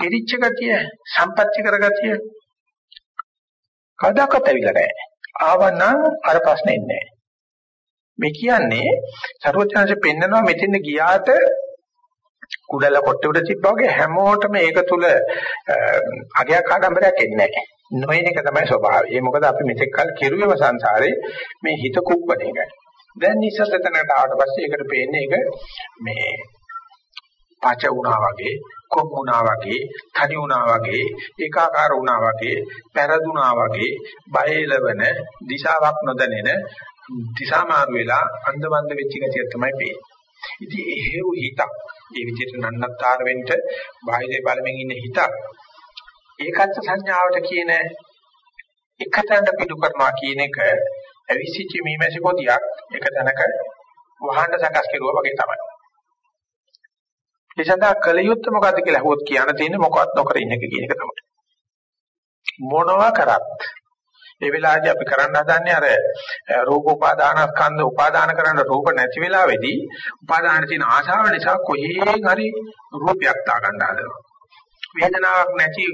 පිරිච්ච ගතිය, සම්පත්‍ති කරගතිය කවදාකවත් ඇවිල්ලා නැහැ. ආවනම් අර ප්‍රශ්නේ නැහැ. මේ කියන්නේ සරුවචනanse පෙන්නනවා මෙතෙන් ගියාට කුඩල කොට උඩ තිබ්බා වගේ හැමෝටම ඒක තුල අගයක් ආඩම්බරයක් එන්නේ නැහැ. නොයන එක තමයි ස්වභාවය. ඒ මොකද අපි මෙතෙක් කල් කෙරුවේම සංසාරේ මේ හිත කුප්පණ එකයි. දැන් නිසසතනට ආවට පස්සේ ඒකට පේන්නේ ඒක මේ පච වුණා වගේ, කොම් වුණා වගේ, තනි වුණා වගේ, ඒකාකාර වුණා වගේ, පෙරදුනා වගේ, බයලවන, දිශාවක් නොදැනෙන, දිශා මාරු වෙලා අන්ධබන්ධ වෙච්ච ගතිය තමයි පේන්නේ. ඉතින් එහෙව් හිතක්, ඒ විදිහට නන්නත්තර වෙන්න බාහිරේ බලමින් ඉන්න හිතක් ඒකත් සංඥාවට කියන එකතැනට පිටු කරනවා කියන එක අවිසිච්ච මීමැසි පොදියක් එක තැනක වහන්න සකස් කෙරුවා වගේ තමයි. ඒ සඳහා කල යුත්තේ මොකද්ද කියලා අහුවොත් කියන්න තියෙන්නේ මොකවත් නොකර ඉන්න එක කියන එක තමයි. මොනවා කරත් ඒ වෙලාවේදී අපි කරන්න හදන්නේ අර රූප උපාදානස්කන්ධ උපාදාන කරන රූප නැති වෙලාවේදී උපාදානට තියෙන ආශාව නිසා කොහේන් හරි රූපයක් තා ගන්න හදනවා. වේදනාවක් නැති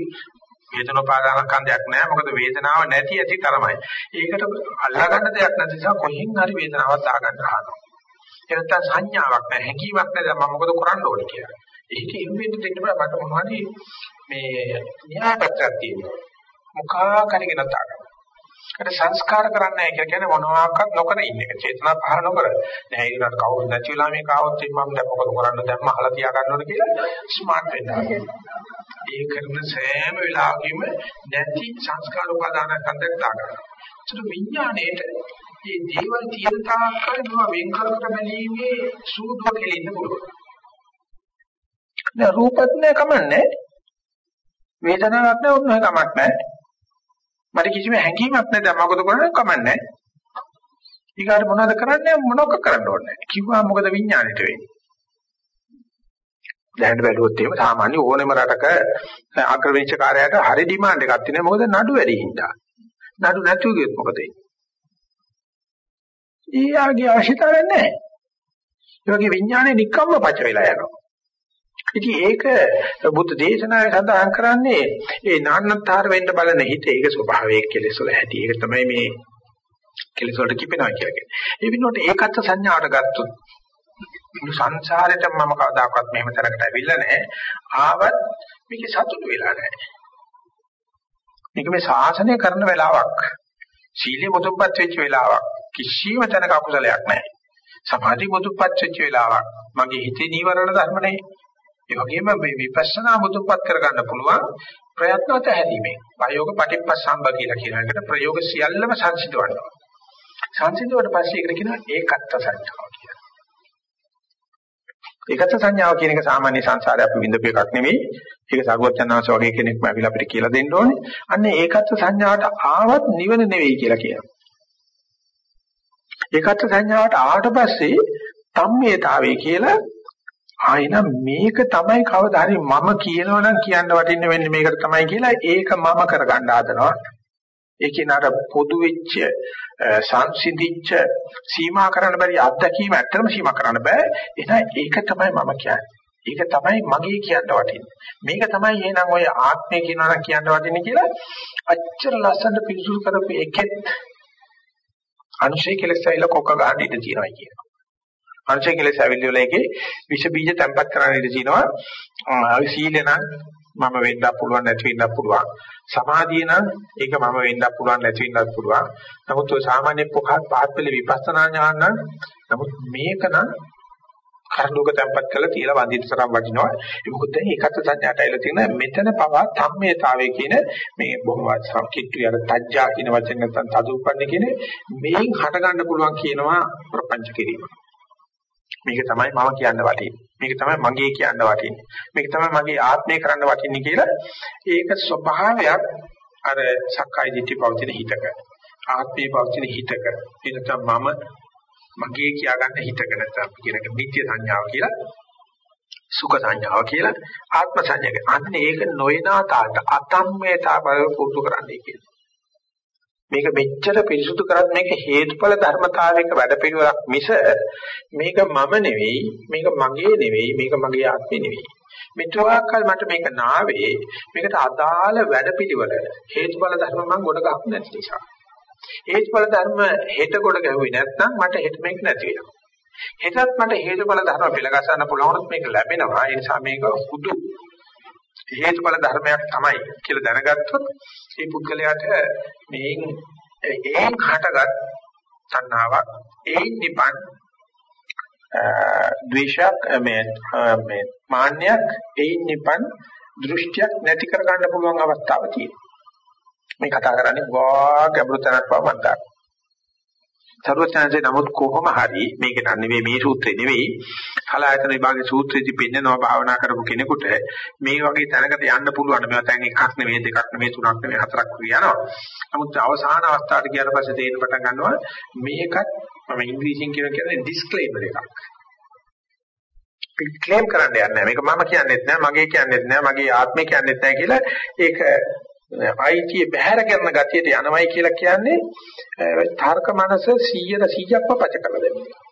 වේදන උපාදානස්කන්ධයක් නැහැ මොකද වේදනාව නැති ඇති තරමයි. ඒකට අල්ලා ගන්න දෙයක් නැති නිසා කොහෙන් හරි වේදනාවක් තා ගන්න හදනවා. ඒ නැත්තම් සංඥාවක් නැහැ හැඟීමක් නැහැ මම මොකද කරන්න ඕනේ කියලා. ඒක ඉම්බෙන්න දෙන්න බෑ මට මොනවද මේ න්‍යායපත්‍යක් තියෙනවා. මුඛා කරගෙන තා ගන්න. ඒකට සංස්කාර කරන්නේ නැහැ කියලා කියන්නේ මොනවාක්වත් නොකර ඉන්න එක. චේතනා පහළ නොකර. දැන් ඒකට කවුරුත් නැති වෙලා මේක આવොත් මම දැන් මොකද කරන්න දැන් මහලා තියා ගන්න ඕනේ කියලා ස්මාර්ට් වෙන්න. ඒ කරන සෑම වෙලාවකම නැති සංස්කාර උපාදාන කන්දක් දාගන්නවා. ඒක විඥාණයට මේ දේවල් තියෙන තාක්කල් මේවා වෙන් කර කර බැලීමේ සූදුව කෙලින්න පුළුවන්. දැන් රූපත් නෑ කමන්නේ. වේදනාවක් නෑ උත් නෑ කමක් නෑ. මට කිසිම හැඟීමක් නෑ දැන් මොකද කරන්නේ කමන්නේ. ඊගාට මොනවද කරන්නේ මොනවක් කරන්න ඕනේ. කිව්වා මොකද විඥාණයට වෙන්නේ. දැනට බැලුවොත් එහෙම සාමාන්‍ය ඕනෙම රටක ආක්‍රමණකාරයාට හරි ඩිමාන්ඩ් එකක් තියෙනවා මොකද නඩු වැඩි හින්දා. නඩු නැතුව ගියොත් මොකද වෙන්නේ? ඊයාගේ අවශ්‍යතාවය නැහැ. ඒ වගේ විඥානේ නිකම්ම පච වෙලා යනවා. ඉතින් ඒක බුද්ධ දේශනාවේ සඳහන් කරන්නේ ඒ නාන්නතර වෙන්න බලන හිත ඒක ස්වභාවයේ කෙලෙස් වල ඇති. ඒක තමයි මේ කෙලෙස් වලට කිපෙනවා කියන්නේ. ඒ විනෝඩ ඒකත් සංඥාවට ගත්තොත් මුළු සංසාරෙටම මම කවදාකවත් මෙහෙම තරකට ඇවිල්ලා නැහැ. ආවත් මේකේ සතුටු වෙලා නැහැ. මේක මේ ශාසනය කරන වෙලාවක්. සීලෙ මුදුන්පත් වෙච්ච වෙලාවක්. කිසිම තැනක අකුසලයක් නැහැ. සමාධි මුදුන්පත් වෙච්ච වෙලාවක්. මගේ හිතේ නීවරණ ධර්ම නැහැ. ඒ වගේම මේ විපස්සනා මුදුන්පත් කරගන්න පුළුවන් ප්‍රයත්නවත් හැදීමෙන්. ප්‍රයෝග පටිප්පස්සම්බ කියලා කියන එකට ප්‍රයෝග සියල්ලම සංසිඳවනවා. සංසිඳුවට පස්සේ ඒකට කියනවා ඒකත්ත සංඥාව කියලා. ඒකත් සංඥාව කියන එක සාමාන්‍ය සංසාරේ අපි විඳපු එකක් නෙවෙයි. ඒක සරුවචනාංශ වගේ කෙනෙක්ම අවිලා අපිට කියලා දෙන්න ඕනේ. අන්න ඒකත් සංඥාවට ආවත් නිවන නෙවෙයි කියලා කියනවා. ඒකත් සංඥාවට ආවට පස්සේ තම්මේතාවේ කියලා ආයෙනම් මේක තමයි කවදා හරි මම කියනවනම් කියන්න වටින්න වෙන්නේ මේකට තමයි කියලා ඒක මම කරගන්න හදනවා. ඒකේ නර පොදු වෙච්ච සංසිඳිච්ච සීමා කරන්න බැරි අත්දැකීම ඇත්තටම සීමා කරන්න බෑ. එහෙනම් ඒක තමයි මම කියන්නේ. ඒක තමයි මගේ කියන්න වටින්නේ. මේක තමයි එහෙනම් ඔය ආත්මය කියනවා නම් කියන්න වටින්නේ කියලා අච්චර ලස්සනට පිළිසුදු කරපු එකෙත් අනුශේ කෙලස් ඇවිල්ලා කොක්ක ගන්න ඉඩ තියෙනවා කියනවා. අනුශේ කෙලස් ඇවිල්ලා ඒකේ විෂ බීජ තැම්පත් කරන්න ඉඩ තියෙනවා. සීලේ නම් මම වෙන්නත් පුළුවන් නැති වෙන්නත් පුළුවන්. සමාධිය නම් ඒක මම වෙන්නත් පුළුවන් නැති වෙන්නත් පුළුවන්. නමුත් ඔය සාමාන්‍ය පොහත් පාත්පල විපස්සනා ඥාන නම් නමුත් මේක නම් කරඬුක තැම්පත් කරලා තියලා වඳින්න තරම් වටිනවා. ඒ මොකද දැන් ඒකත් සංඥාට ඇවිල්ලා තියෙන මෙතන පවා සම්මේතාවයේ කියන මේ බොහොම සංකීර්ණ යන තජ්ජා කියන වචන නැත්නම් තදුපන්නේ කියන මේන් හට ගන්න පුළුවන් කියනවා ප්‍රපංච කිරීම. මේක තමයි මම කියන්න වටින්නේ. මේක තමයි මගේ කියන්න වටින්නේ. මේක තමයි මගේ ආත්මය කරන්න වටින්නේ කියලා ඒක ස්වභාවයක් අර සක්කාය දිට්ඨි පවතින හිතක. ආත්මේ පවතින හිතක. එනතම මම මගේ කියාගන්න හිතක නැත්නම් කියනක නිත්‍ය සංඥාව කියලා සුඛ සංඥාව කියලා ආත්ම සංඥාව. අන්න ඒක නොයනා තාට අතම්මේතා බව පුරුදු කරන්නයි කියන්නේ. මේක මෙච්චර පිරිසුදු කරත් මේක හේතුඵල ධර්මතාවයක වැඩපිළිවෙලක් මිස මේක මම නෙවෙයි මේක මගේ නෙවෙයි මේක මගේ ආත්මේ නෙවෙයි මෙතුආකල් මට මේක නාවේ මේකට අදාළ වැඩපිළිවෙල හේතුඵල ධර්ම මම ගොඩ ගන්න නැති නිසා. හේතුඵල ධර්ම හෙට ගොඩ ගැහුවේ නැත්නම් මට හෙට මේක නැති වෙනවා. හෙටත් මට හේතුඵල ධර්ම පිළගස්සන්න පුළුවන් මේක ලැබෙනවා. ඒ නිසා මේක හුදු හේතුඵල ධර්මයක් තමයි කියලා දැනගත්තොත් මේ පුද්ගලයාට මේන් ඒන් හටගත් තණ්හාවක් ඒන් නිපන් ද්වේෂයක් මේ මේ මාන්නයක් ඒන් නිපන් දෘෂ්ටියක් නැති කර ගන්න පුළුවන් අවස්ථාවක් තියෙනවා. මේ කතා කරන්නේ වා ගැඹුරු තැනක් බව මම දන්නවා. සර්වඥාන්සේ නමුත් කොහොම හරි මේක නෙවෙයි මේ සූත්‍රේ නෙවෙයි කලායතන විභාගයේ සූත්‍රෙදි පෙන්නනවා භාවනා කරපු කෙනෙකුට මේ වගේ තැනකට යන්න පුළුවන්. මේවා දැන් එකක් නෙවෙයි දෙකක් නෙවෙයි තුනක් නෙවෙයි හතරක් යනවා. නමුත් අවසාන අවස්ථාවට ගියාට පස්සේ තේරෙන පටන් ගන්නවා මේකත් මම ඉංග්‍රීසියෙන් කියන කියන්නේ ඩිස්ක්ලේමර් එකක්. ක්ලේම් කරන්න යන්නේ මේක මම කියන්නේත් නෑ මගේ කියන්නේත් නෑ මගේ ආත්මය කියන්නේත් නෑ කියලා ඒක අයිතිය බැහැර කරන ගතියට යනවයි කියලා කියන්නේ තර්ක මනස 100ට 100ක්ම පච කරලා දෙනවා.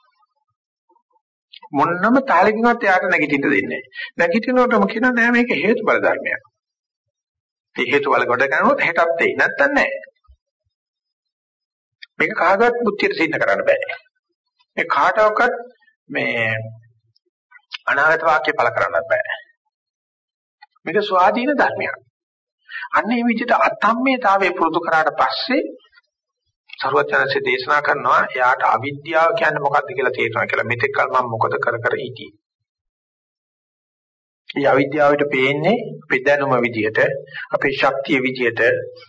මොන්නම තාලකින්වත් යාට නැගිටින්න දෙන්නේ නැහැ. නැගිටිනකොටම කියනවා නෑ මේක හේතුඵල ධර්මයක්. මේ හේතුඵල කොට කරනොත් හෙටත් එයි නැත්තම් නෑ. මේක කාගවත් බුද්ධියට සින්න කරන්න බෑ. මේ කාටවත් මේ අනාගත වාක්‍ය පළ කරන්නත් බෑ. මේක ස්වාධීන ධර්මයක්. අන්න මේ විදිහට අතම්මේතාවයේ පුරුදු කරාට පස්සේ සරුවචනසේ දේශනා කරනවා එයාට අවිද්‍යාව කියන්නේ මොකක්ද කියලා තේරෙනවා කියලා. මෙතෙක් කල මම මොකද කර කර හිටියේ. මේ අවිද්‍යාවට පේන්නේ පෙදැනුම විදිහට, අපේ ශක්තිය විදිහට,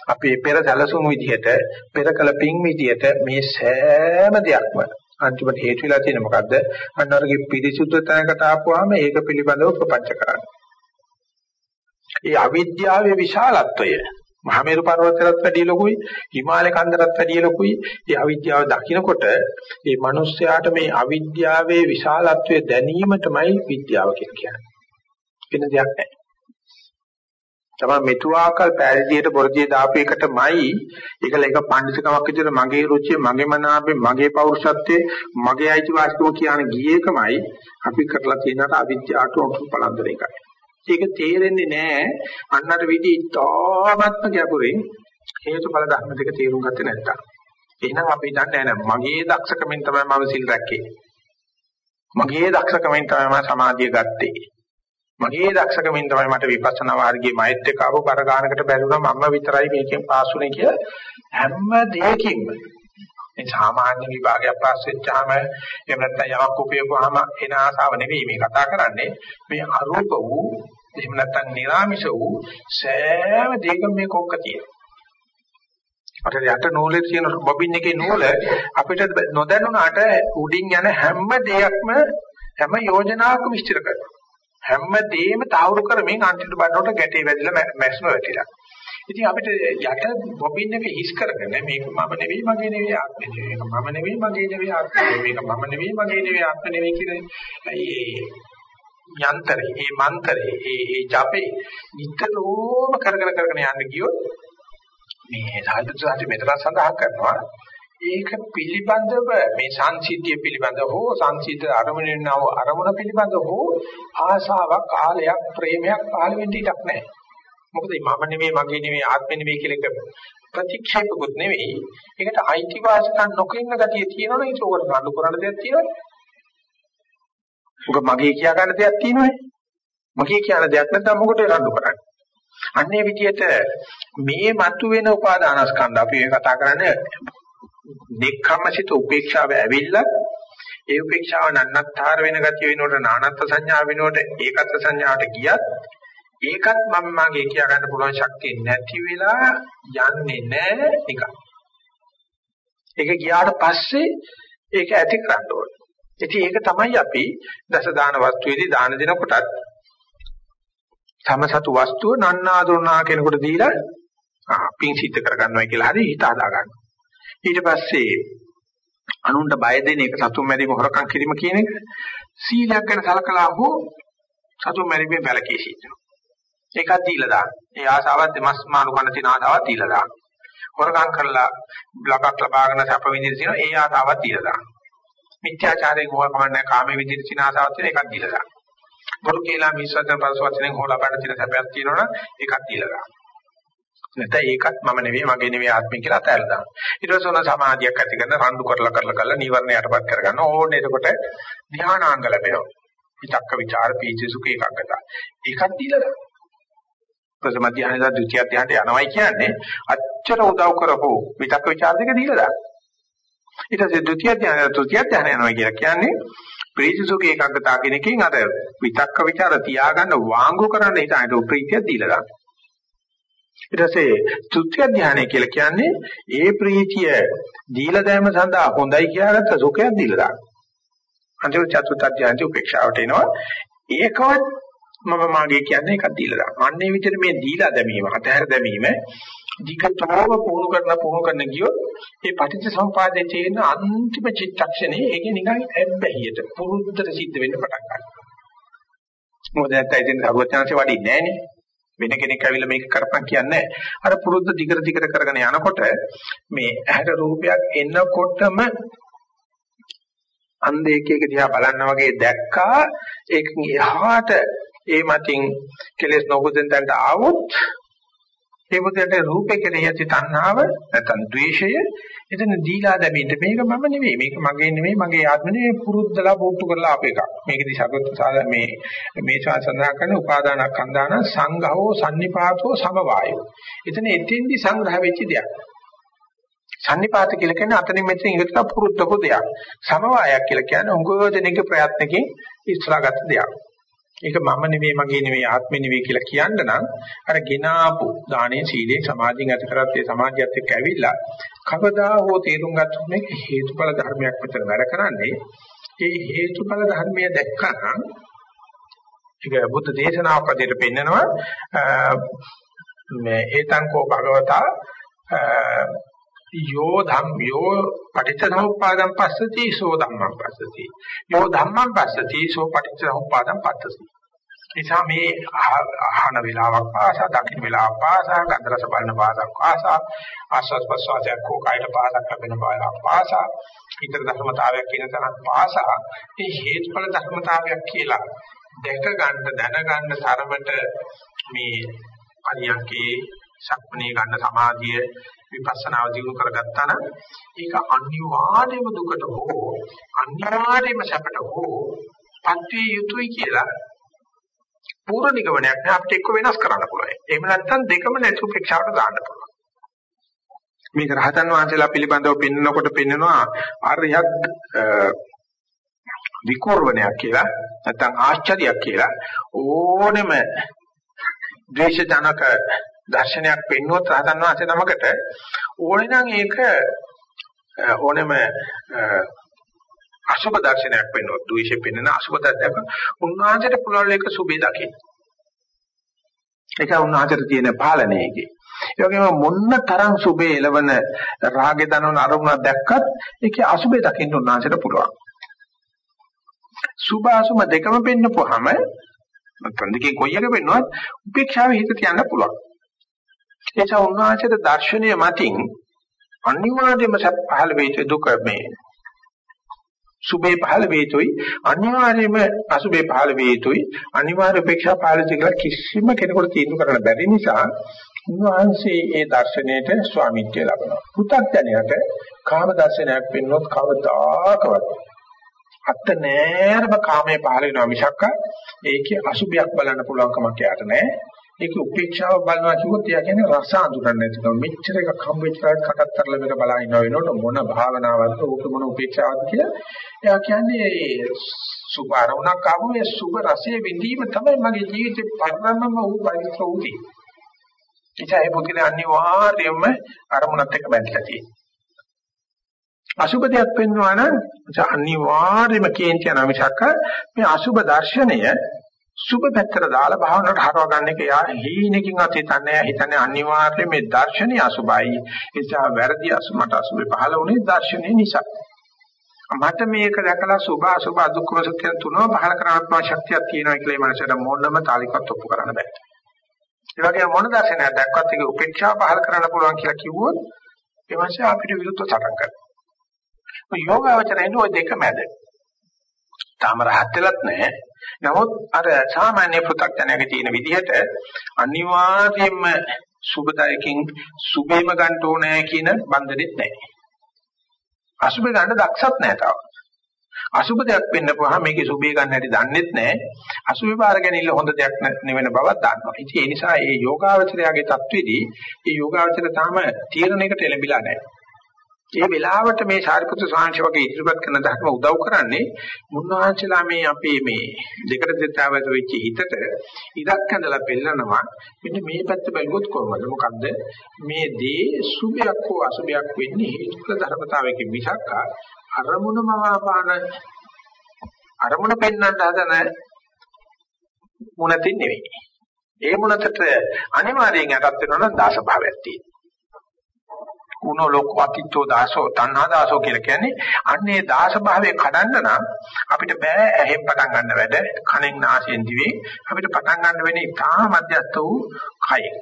අපේ පෙර සැලසුම් විදිහට, පෙර කල පින් විදිහට මේ සෑම දෙයක්ම අන්තිමට හේතු වෙලා තියෙන මොකද්ද? අන්නවරගේ පිරිසුදු තැනකට ආපුවාම ඒක පිළිබඳව ප්‍රපංච කරන්නේ. ඒ අවිද්‍යාවේ විශාලත්වය. මහමෙරු පර්වතයටත් වැඩිය ලොකුයි හිමාලය කන්දරත් වැඩිය ලොකුයි. ඒ අවිද්‍යාව දකිනකොට මේ මිනිස්යාට මේ අවිද්‍යාවේ විශාලත්වය දැනීම තමයි විද්‍යාව කියන්නේ. වෙන දෙයක් නැහැ. තමයි මෙතුආකල් පෑදීයට බොරදියේ දාපු එකටමයි ඒකල එක පඬිතුකමක් විදිහට මගේ රුචිය මගේ මනාපේ මගේ පෞරුෂත්වයේ මගේ අයිතිවාසිකම කියන ගියේකමයි අපි කරලා තියෙනට අවිද්‍යාවට උතුම් පළඳන එකයි. ඒක තේරෙන්නේ නැහැ අන්නතර විදි ඉතාමත්ම ගැඹුරින් හේතුඵල ධර්ම දෙක තේරුම් ගත්තේ නැත්තම්. එහෙනම් අපි දන්නේ නැහැ මගේ දක්ෂකමෙන් තමයි මම සිල් රැක්කේ. මගේ දක්ෂකමෙන් තමයි මම සමාධිය ගත්තේ. මගේ දක්ෂකමෙන් තමයි මට විපස්සනා මාර්ගයේ මෛත්‍ර කාව බර ගන්නකට බැරිුණා මම විතරයි මේකෙන් පාස් වුනේ කියලා හැම දෙයකින්ම මේ සාමාන්‍ය විභාගයක් පාස් වෙච්චාම එහෙම නැත්නම් යමක් උපයපුවාම එන ආසාව නෙවෙයි මේ කතා කරන්නේ. මේ අරූප වූ එහෙම නැත්නම් නිර්ාමිෂ වූ සෑම දෙයකම මේ කොක්ක තියෙනවා. අර යට නූලේ තියෙන බොබින් එකේ නූල අපිට නොදැනුණාට උඩින් යන හැම දෙයක්ම හැම යෝජනාවක්ම විස්තර කරනවා. හැම දෙයක්ම තාවුරු කරමින් අන්තිමට බලනකොට ගැටේ වැදිලා මැස්ම වැටිලා. ඉතින් අපිට යට බොබින් එක හිස් කරගෙන මේක මම නෙවෙයි මගේ නෙවෙයි ආත්මෙ නෙවෙයි. මේක මම නෙවෙයි මගේ නෙවෙයි ආත්මෙ මේක මම නෙවෙයි මගේ නෙවෙයි ආත්මෙ නෙවෙයි කියන මේ යන්ත්‍රේ මේ මන්ත්‍රේ මේ මේ ජපේ නිතරම කරගෙන කරගෙන යන්න ගියොත් මේ සාහිත්‍ය මෙතන සඳහන් කරනවා ඒක පිළිබඳව මේ සංසිද්ධිය පිළිබඳව හෝ සංසිද්ධ අරමුණේනව අරමුණ පිළිබඳව හෝ ආශාවක් කාලයක් ප්‍රේමයක් පහළ වෙන්න ඉඩක් නැහැ. මොකද මම නෙමෙයි මගේ නෙමෙයි ආත්මෙ නෙමෙයි කියලා එක ප්‍රතික්ෂේපකුත් නෙවෙයි. ඒකට අයිතිවාසිකම් නොකින්න ගතිය තියෙනවනේ ඒක උකට නඩු කරන්න දෙයක් තියෙනවනේ. මොකද මගේ කියා ගන්න දෙයක් තියෙනවනේ. මගේ කියන දෙයක් නැත්නම් මොකටද නඩු කරන්නේ? අන්නේ විදිහට මේ මතුවෙන උපාදානස්කන්ධ අපි කතා කරන්නේ දෙක්ඛම්මසිත උපේක්ෂාව ඇවිල්ලා ඒ උපේක්ෂාව නන්නත්තර වෙන ගතිය වෙනකොට නානත්ත් සංඥා වෙනකොට ඒකත් සංඥාවට ගියත් ඒකත් මම මගේ කියා ගන්න පුළුවන් ශක්තිය නැති වෙලා යන්නේ නැහැ නිකන්. ඒක ගියාට පස්සේ ඒක ඇති කරන්න ඕනේ. ඉතින් ඒක තමයි අපි දස දාන වස්තුවේදී දාන දෙනකොටත් තමසතු වස්තුව නන්නාඳුනා කෙනෙකුට දීලා ආ පින් සිද්ධ කරගන්නවා කියලා හරි හිත හදා ගන්න. ඊට පස්සේ අනුන්ට බය දෙන එක සතුම් මැරීම හොරකම් කිරීම කියන එක සීලයක් ගැන සලකලා හෝ සතුම් මැරීමේ බැලකී සිටිනවා. ඒකත් දීලා දාන්න. ඒ ආසාවත් දෙමස් මානු කන තියෙන ආසාවත් දීලා දාන්න. හොරකම් කරලා ලබක් ලබාගෙන සැප විඳින තියෙන ඒ ආසාවත් දීලා දාන්න. මිත්‍යාචාරයෙන් හොව කමන්නේ කාමයේ විඳින තියෙන ආසාවත් තියෙන එකක් දීලා දාන්න. බොරු කියලා මිසවතන පරිසවචනෙන් හොලා බඩ තියෙන සැපයක් තියෙනවනම් ඒකත් දීලා දාන්න. නැත්නම් ඒකත් මම නෙවෙයි මගේ නෙවෙයි ආත්මය කියලා අතහැරලා දාන්න. ඊට පස්සේ ඔන්න සමාධියක් ඇති කරන රණ්ඩු කරලා කරලා කරලා නීවරණ යටපත් කරගන්න ඕනේ. එතකොට ධානාංග ලැබෙනවා. විතක්ක ਵਿਚාර පීචි සුඛ ඒකග්ගත. ඒකත් දීලා දාන්න. ප්‍රථම ධානයද ද්විතිය ධානයට යනවයි කියන්නේ අච්චර උදව් කරපෝ විතක්ක ਵਿਚාර දෙක දීලා දාන්න. ඊට පස්සේ ද්විතිය ධානය තෘතිය ධානය යනවා කියලා කියන්නේ ප්‍රීතිසුඛේ ඒකාග්‍රතාව කියන එකෙන් අර විතක්ක ਵਿਚාර තියාගන්න වාංගු කරන්න ඊට අයිට ප්‍රීතිය දීලා දාන්න. ඊට පස්සේ තෘතිය ධානය කියලා කියන්නේ ඒ ප්‍රීතිය දීලා දැම සඳහා හොඳයි කියාගත්ත සුඛයක් දීලා දාන්න. අන්තිම චතුර්ථ ධානයේ උපේක්ෂාවට එනවා. ඒකවත් මම මාගේ කියන්නේ එකක් දීලා දාන්න. අන්නේ විදිහට මේ දීලා දැමීම, අතහැර දැමීම දිගටම පුහුණු කරන පුහුණු කරන ගියොත් මේ පටිච්ච සමුපාදයේ තියෙන අන්තිම චිත්තක්ෂණේ ඒක නිකන් ඇබ්බැහියට පුරුද්දට සිද්ධ වෙන්න පටන් ගන්නවා. මොකද නැත්නම් ඉතින් අරුවචනanse වඩින්නේ නැහනේ. වෙන කෙනෙක් ඇවිල්ලා මේක කරපන් කියන්නේ අර පුරුද්ද දිගට දිගට කරගෙන යනකොට මේ ඇහැට රූපයක් එනකොටම අන්ධයෙක් එක දිහා බලන්න වගේ දැක්කා ඒකෙන් එහාට ඒ මතින් කෙලෙස් නොබුදෙන් තන්ට ආවොත් ඒ මුදයට රූපේ කෙරෙහි ඇති තණ්හාව නැත්නම් ද්වේෂය එතන දීලා දැමීට මේක මම නෙවෙයි මේක මගේ නෙවෙයි මගේ ආත්ම නෙවෙයි පුරුද්දලා පුට්ටු කරලා අප එකක්. මේකදී සගත මේ මේ සඳහන් කරන උපාදානස්කන්ධාන සංඝහෝ sannipāto සමවායෝ. එතන එතෙන්දි සංග්‍රහ වෙච්ච දෙයක්. සන්නිපාත කියලා කියන්නේ අතනින් මෙතනින් ඉඳලා පුරුද්දක දෙයක්. සමவாயයක් කියලා කියන්නේ උගෝදෙනක ප්‍රයත්නකින් ඉස්සරහගත දෙයක්. ඒක මම නෙවෙයි මගේ නෙවෙයි ආත්මෙ නෙවෙයි කියලා කියන්න නම් අර ගිනාපු දානේ සීලේ සමාධියෙන් ඇති කරත් ඒ සමාධියත් එක්ක ඇවිල්ලා කවදා හෝ තේරුම් ගත්තොත් මේක හේතුඵල ධර්මයක් විතර වැඩ කරන්නේ. ඒ හේතුඵල ධර්මය දැක්කනම් ඒක බුද්ධ දේශනාවක් අධියට පෙන්නනවා. මේ ඒතං කෝ භගවතා යෝ ධම් යෝ පටිච්චසමුප්පාදං පස්සති සෝ ධම්මං පස්සති. යෝ ධම්මං පස්සති සෝ පටිච්චසමුප්පාදං පස්සති නිසා මේ අහන වෙලාවක් පාසා දකින්න වෙලාවක් පාසා ගන්ධ රස බලන පාසක් පාසා ආස්වාද ප්‍රසවාසයක් කෝ කායට පාසක් ලැබෙන බාලක් පාසා ඊතර ධර්මතාවයක් කියන තරම් පාසා. මේ හේතුඵල ධර්මතාවයක් කියලා දැක ගන්න දැන ගන්න තරමට මේ අනියකේ සක්මණේ ගන්න සමාධිය විපස්සනාව දිනු කරගත්තා නම් ඒක අනිවාර්යයෙන්ම දුකට හෝ අනිවාර්යයෙන්ම සැපට හෝ පත්විය යුතුයි කියලා පූර්ව නිගමනයක් නෑ අපිට එක්ක වෙනස් කරන්න පුළුවන්. එහෙම නැත්නම් දෙකම නැති උපේක්ෂාවට දාන්න පුළුවන්. මේක රහතන් වහන්සේලා පිළිබඳව පෙන්නකොට පෙන්නනවා ආර්යයක් විකෝර්වණයක් කියලා නැත්නම් ආශ්චර්යයක් කියලා ඕනෙම ද්වේෂජනක දර්ශනයක් පෙන්වුවොත් රහතන් වහන්සේ නමකට ඕනේ නම් ඒක ඕනෙම අසුබ දර්ශනයක් වෙන්නොත් ද්වේෂෙ පෙන්වන අසුබ දර්ශනයක් උන්වහන්සේට පුළුවන් එක සුබේ දකින්න. ඒක උන්වහන්සේට තියෙන පාලනයේදී. ඒ වගේම මොන්න තරම් සුබේ එළවන රාගේ දනවන අරමුණක් දැක්කත් ඒකේ අසුබේ දකින්න උන්වහන්සේට පුළුවන්. සුභ අසුම දෙකම පෙන්නපුවාම නැත්නම් දෙකේ කොයි එක පෙන්නුවත් උපේක්ෂාවේ හිත තියන්න පුළුවන්. ඒ නිසා උන්වහන්සේට දර්ශනීය මතින් අනිවාර්යයෙන්ම පහළ වෙච්ච දුක මේ සුභේ පහළ වේතුයි අනිවාර්යයෙන්ම අසුභේ පහළ වේතුයි අනිවාර්ය උපේක්ෂා පහළ කියලා කිසිම කෙනෙකුට තීන්දුව කරන්න බැරි නිසා උන්වහන්සේ ඒ දර්ශනයට ස්වාමිත්වය ලබනවා. පුතග්ජනයට කාම දර්ශනයක් වෙන්නොත් කවදාකවත් අත්ත නෑරම කාමයේ පහළ වෙනවා මිසක් ඒකේ අසුභයක් බලන්න පුළුවන් කමක් යාට නෑ. ඒක උපේක්ෂාව බලනවා කිව්වොත් එයා කියන්නේ රස අඳුරන්නේ නැතිකම. මෙච්චර එකක් හම්බෙච්ච කාට කටත් තරලා මේක බලා ඉන්නවා වෙනකොට මොන භාවනාවක්ද ඕක මොන උපේක්ෂාවක්ද කියලා. එයා කියන්නේ සුභ අරමුණක් ආවම ඒ සුභ රසයේ විඳීම තමයි මගේ ජීවිතේ පරමම වූ පරිත්‍ර උදී. ඉතින් ඒ පුදුනේ අනිවාර්යයෙන්ම අරමුණත් එක්ක බැඳලා තියෙනවා. අසුබ දෙයක් පෙන්වනවා නම් අනිවාර්යයෙන්ම කේන්ති යන මිසක් මේ අසුබ දර්ශනය සුබ පැත්තට දාලා භාවනාවට හරව ගන්න එක යා හීනකින් අත හිතන්නේ හිතන්නේ අනිවාර්යයෙන් මේ දර්ශනීය අසුබයි. ඒ නිසා වැරදි අසුමට අසුබේ පහළ වුණේ දර්ශනීය නිසා. මට මේක දැකලා සුභ අසුභ දුක්ඛ සත්‍ය තුනම පහළ කරගන්න ශක්තියක් තියෙනවා කියලා මේ මනසට මොනම තාලිකවත් ඔප්පු කරන්න බෑ. ඒ වගේම මොන දර්ශනයක් දැක්වත් ඒක උපේක්ෂා පහළ කරන්න පුළුවන් කියලා කිව්වොත් ඒ මාසේ අපිට විරුද්ධව සටන් කරනවා. යෝගාවචරයෙන් ওই දෙක මැද. තාම රහත් වෙලත් නැහැ. නමුත් අර සාමාන්‍ය පෘථග්ජනයක තියෙන විදිහට අනිවාර්යයෙන්ම සුබදායකින් සුබේම ගන්න ඕනේ කියන බන්ධනෙත් නැහැ. අසුබ ගන්න දක්ෂත් නැහැ තාම. අසුබ දෙයක් වෙන්න පුළුවන් මේකේ සුබේ ගන්න හැටි දන්නෙත් නැහැ. අසුබේ පාර ගැනීම හොඳ දෙයක් නෙවෙන බවක් දන්නවා. ඉතින් ඒ නිසා මේ යෝගාවචරයාගේ தത്വෙදී මේ යෝගාවචර තාම තීරණයකට එළඹිලා නැහැ. ඒ වෙලාවට මේ සාරිපුත්‍ර සාංශ වගේ ඉදිරිපත් කරන ධර්ම උදව් කරන්නේ මුන්නහන්සලා මේ අපේ මේ දෙකට දෙතාවත වෙච්ච හිතට ඉඩක් ඇඳලා පෙන්නනවා මෙන්න මේ පැත්ත බැලුවොත් කොහොමද මොකද්ද මේ දේ සුභයක් හෝ අසුභයක් වෙන්නේ හේතුක ධර්මතාවයකින් මිසක් අරමුණ මවාපාන අරමුණ පෙන්වන්න හදන මුණතින් නෙවෙයි. ඒ මුණතට අනිවාර්යෙන් යටත් වෙනවා නම් දාස භාවයක් තියෙනවා. උනෝ ලෝකවතිත්ව දාසෝ තණ්හා දාසෝ කියලා කියන්නේ අන්නේ දාස භාවයේ කඩන්න නම් අපිට බෑ ඇහෙන් පටන් ගන්න වැඩ කනෙන් නාසයෙන් දිවේ අපිට පටන් ගන්න වෙන්නේ තා මධ්‍යස්ත වූ කයෙන්.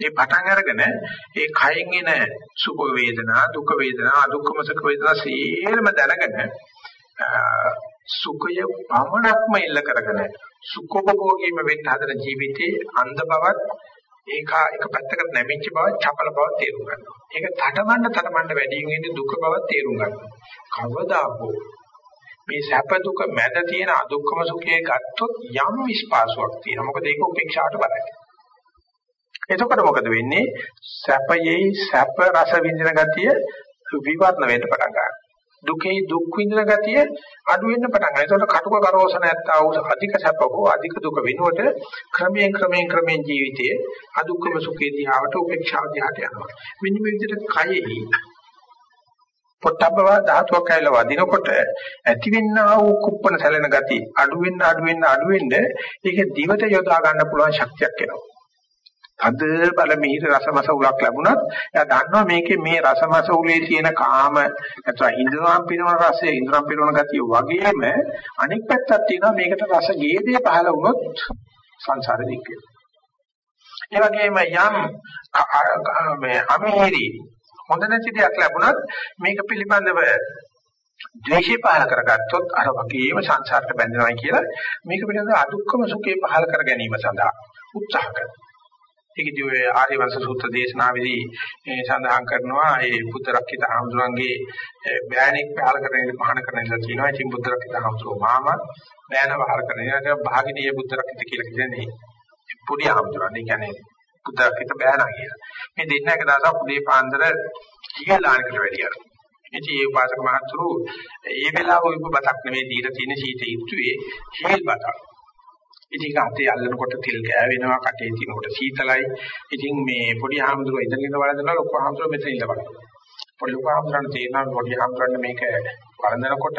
ඒ පටන් අරගෙන ඒ කයෙන් එන සුඛ වේදනා දුක් වේදනා අදුක්කම සුඛ වේදනා සියල්ලම දැනගෙන සුඛය පමණක්ම ඉල්ල කරගෙන සුඛෝපභෝගීම වෙන්න හදන ජීවිතේ අන්ධ බවත් ඒක එක පැත්තකට නැමිච්ච බව චපල බව තේරුම් ගන්නවා. ඒක තටමඬ තටමඬ වැඩියෙන් එන්නේ දුක බව තේරුම් ගන්නවා. කවදා හෝ මේ සැප දුක මැද තියෙන අදුක්කම සුඛයේ ගත්තොත් යම් විශ්වාසයක් තියෙනවා. මොකද ඒක උපේක්ෂාවට බලයි. එතකොට මොකද වෙන්නේ? සැපයේ සැප රස විඳින ගතිය විවරණ වෙන්න පටන් ගන්නවා. දුකේ දුක් විඳින ගතිය අඩු වෙන්න පටන් ගන්නවා. ඒකට කටුක කරෝසන නැත්තා වූ අධික සැප හෝ අධික දුක වෙනුවට ක්‍රමයෙන් ක්‍රමයෙන් ක්‍රමයෙන් ජීවිතයේ අදුක්කම සුඛේ දිහාට උපේක්ෂාව දිහාට යනවා. මෙන්න මේ විදිහට කයෙහි පොට්ටබ්බව ධාතුවක් ඇවිල්ලා වදිනකොට ඇතිවෙනා වූ කුප්පන සැලෙන ගතිය අඩු වෙන්න අඩු වෙන්න අඩු වෙන්න ඒක දිවට යොදා ගන්න පුළුවන් ශක්තියක් එනවා. අද බල මිහිර රසමස උලක් ලැබුණත් එයා දන්නවා මේකේ මේ රසමස උලේ තියෙන කාම නැත්නම් ඉන්ද්‍රම් පිරවන රසය ඉන්ද්‍රම් පිරවන ගතිය වගේම අනෙක් පැත්තක් තියෙනවා මේකට රස ගේදේ පහළ වුණොත් සංසාරෙ දික් ඒ වගේම යම් මේ අමිහිරි හොඳ නැති දෙයක් ලැබුණත් මේක පිළිබඳව ද්වේෂය පහල කරගත්තොත් අර වගේම සංසාරට බැඳෙනවා කියලා මේක පිළිබඳව අදුක්කම සුඛේ පහල කර ගැනීම සඳහා උත්සාහ කරනවා. ඒකදී ඔය ආර්යවංශ සූත්‍ර දේශනාවේදී සඳහන් කරනවා ඒ බුද්ධ රක්කිත හාමුදුරන්ගේ බෑණෙක් පහල කරගෙන පහන කරන ඉඳලා තියෙනවා. ඉතින් බුද්ධ රක්කිත හාමුදුරුවෝ මාම බෑණ පහල කරගෙන ඉඳලා භාගිනීය බුද්ධ රක්කිත කියලා කියන්නේ පොඩි හාමුදුරන්. ඒ කියන්නේ බුද්ධ රක්කිත බෑණා කියලා. මේ දෙන්න එක දවසක් උදේ පාන්දර ඉහළානකට වැඩියා. ඉතින් ඒ උපාසක මහතුරු ඒ වෙලාව ඔය බතක් නෙමෙයි දීලා තියෙන සීත යුතුයේ හේල් බතක්. ඉතින් ඒක අතේ අල්ලනකොට තිල් ගෑවෙනවා කටේ තිනකොට සීතලයි. ඉතින් මේ පොඩි හාමුදුරුවෝ ඉඳගෙන ඉඳ වළඳනවා ලොකු හාමුදුරුවෝ මෙතන ඉඳ බලනවා. පොඩි ලොකු හාමුදුරන් තේරෙනවා පොඩි හාමුදුරන් මේක වළඳනකොට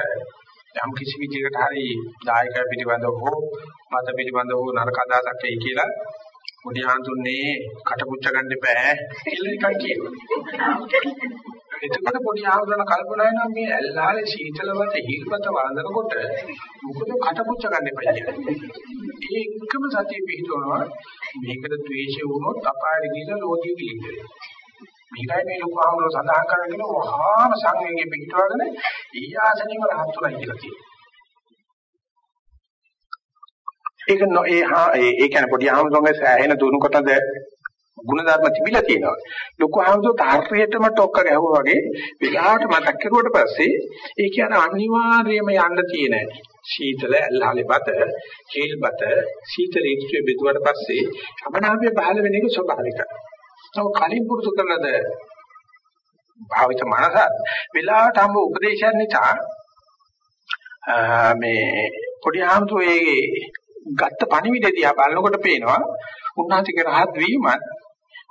යම් කිසි විදිහකට හරි දායකය පිළිබඳව හෝ මත පිළිබඳව හෝ නරක අදහසක් එයි කියලා පොඩි හාමුදුරනේ කටපුච්ච ගන්න එපා කියලා එකක් කියනවා. එතකොට පොඩි ආවරණ කල්පනා වෙනවා මේ ඇල්ලාලේ සීතලවත හිල්පත වළඳනකොට මොකද කටපුච්ච ගන්න එපා කියන්නේ. ඒ එකම සතිය පිහිටවනවා මේකට ද්වේෂය වුණොත් අපායට ගිහිල්ලා ලෝකෙ ගිහින් මේකයි මේ ලොකු ආමර සඳහන් කරගෙන වහාම සංවේගයෙන් පිටවගෙන ඊයාසනීය රහත්තුරයි කියලා කියනවා. ඒක නෝ ඒ හා ඒ කියන්නේ පොඩි ආමරංගේ සෑහෙන දුණු කොටද ಗುಣධර්ම තිබිලා තියෙනවා. ලොකු ආමතුත් හරියටම ටොක්ක ගැහුවා වගේ විලාට මතක් කරුවට පස්සේ ඒ කියන්නේ අනිවාර්යයෙන්ම යන්න තියෙන සීතල ඇල්ලාලේ බත, කේල් බත, සීතල ඉක්ෂේ බෙදුවට පස්සේ අපනාපේ පහළ වෙන එක ස්වභාවිකයි. තව කලින් පුරුදු කරනද භාවිත මනසත් විලාට හම්බ උපදේශයන් නිසා මේ පොඩි ආමතු ඒ ගත්ත පණිවිඩය දිහා බලනකොට පේනවා උන්වහන්සේගේ රහත් වීමත්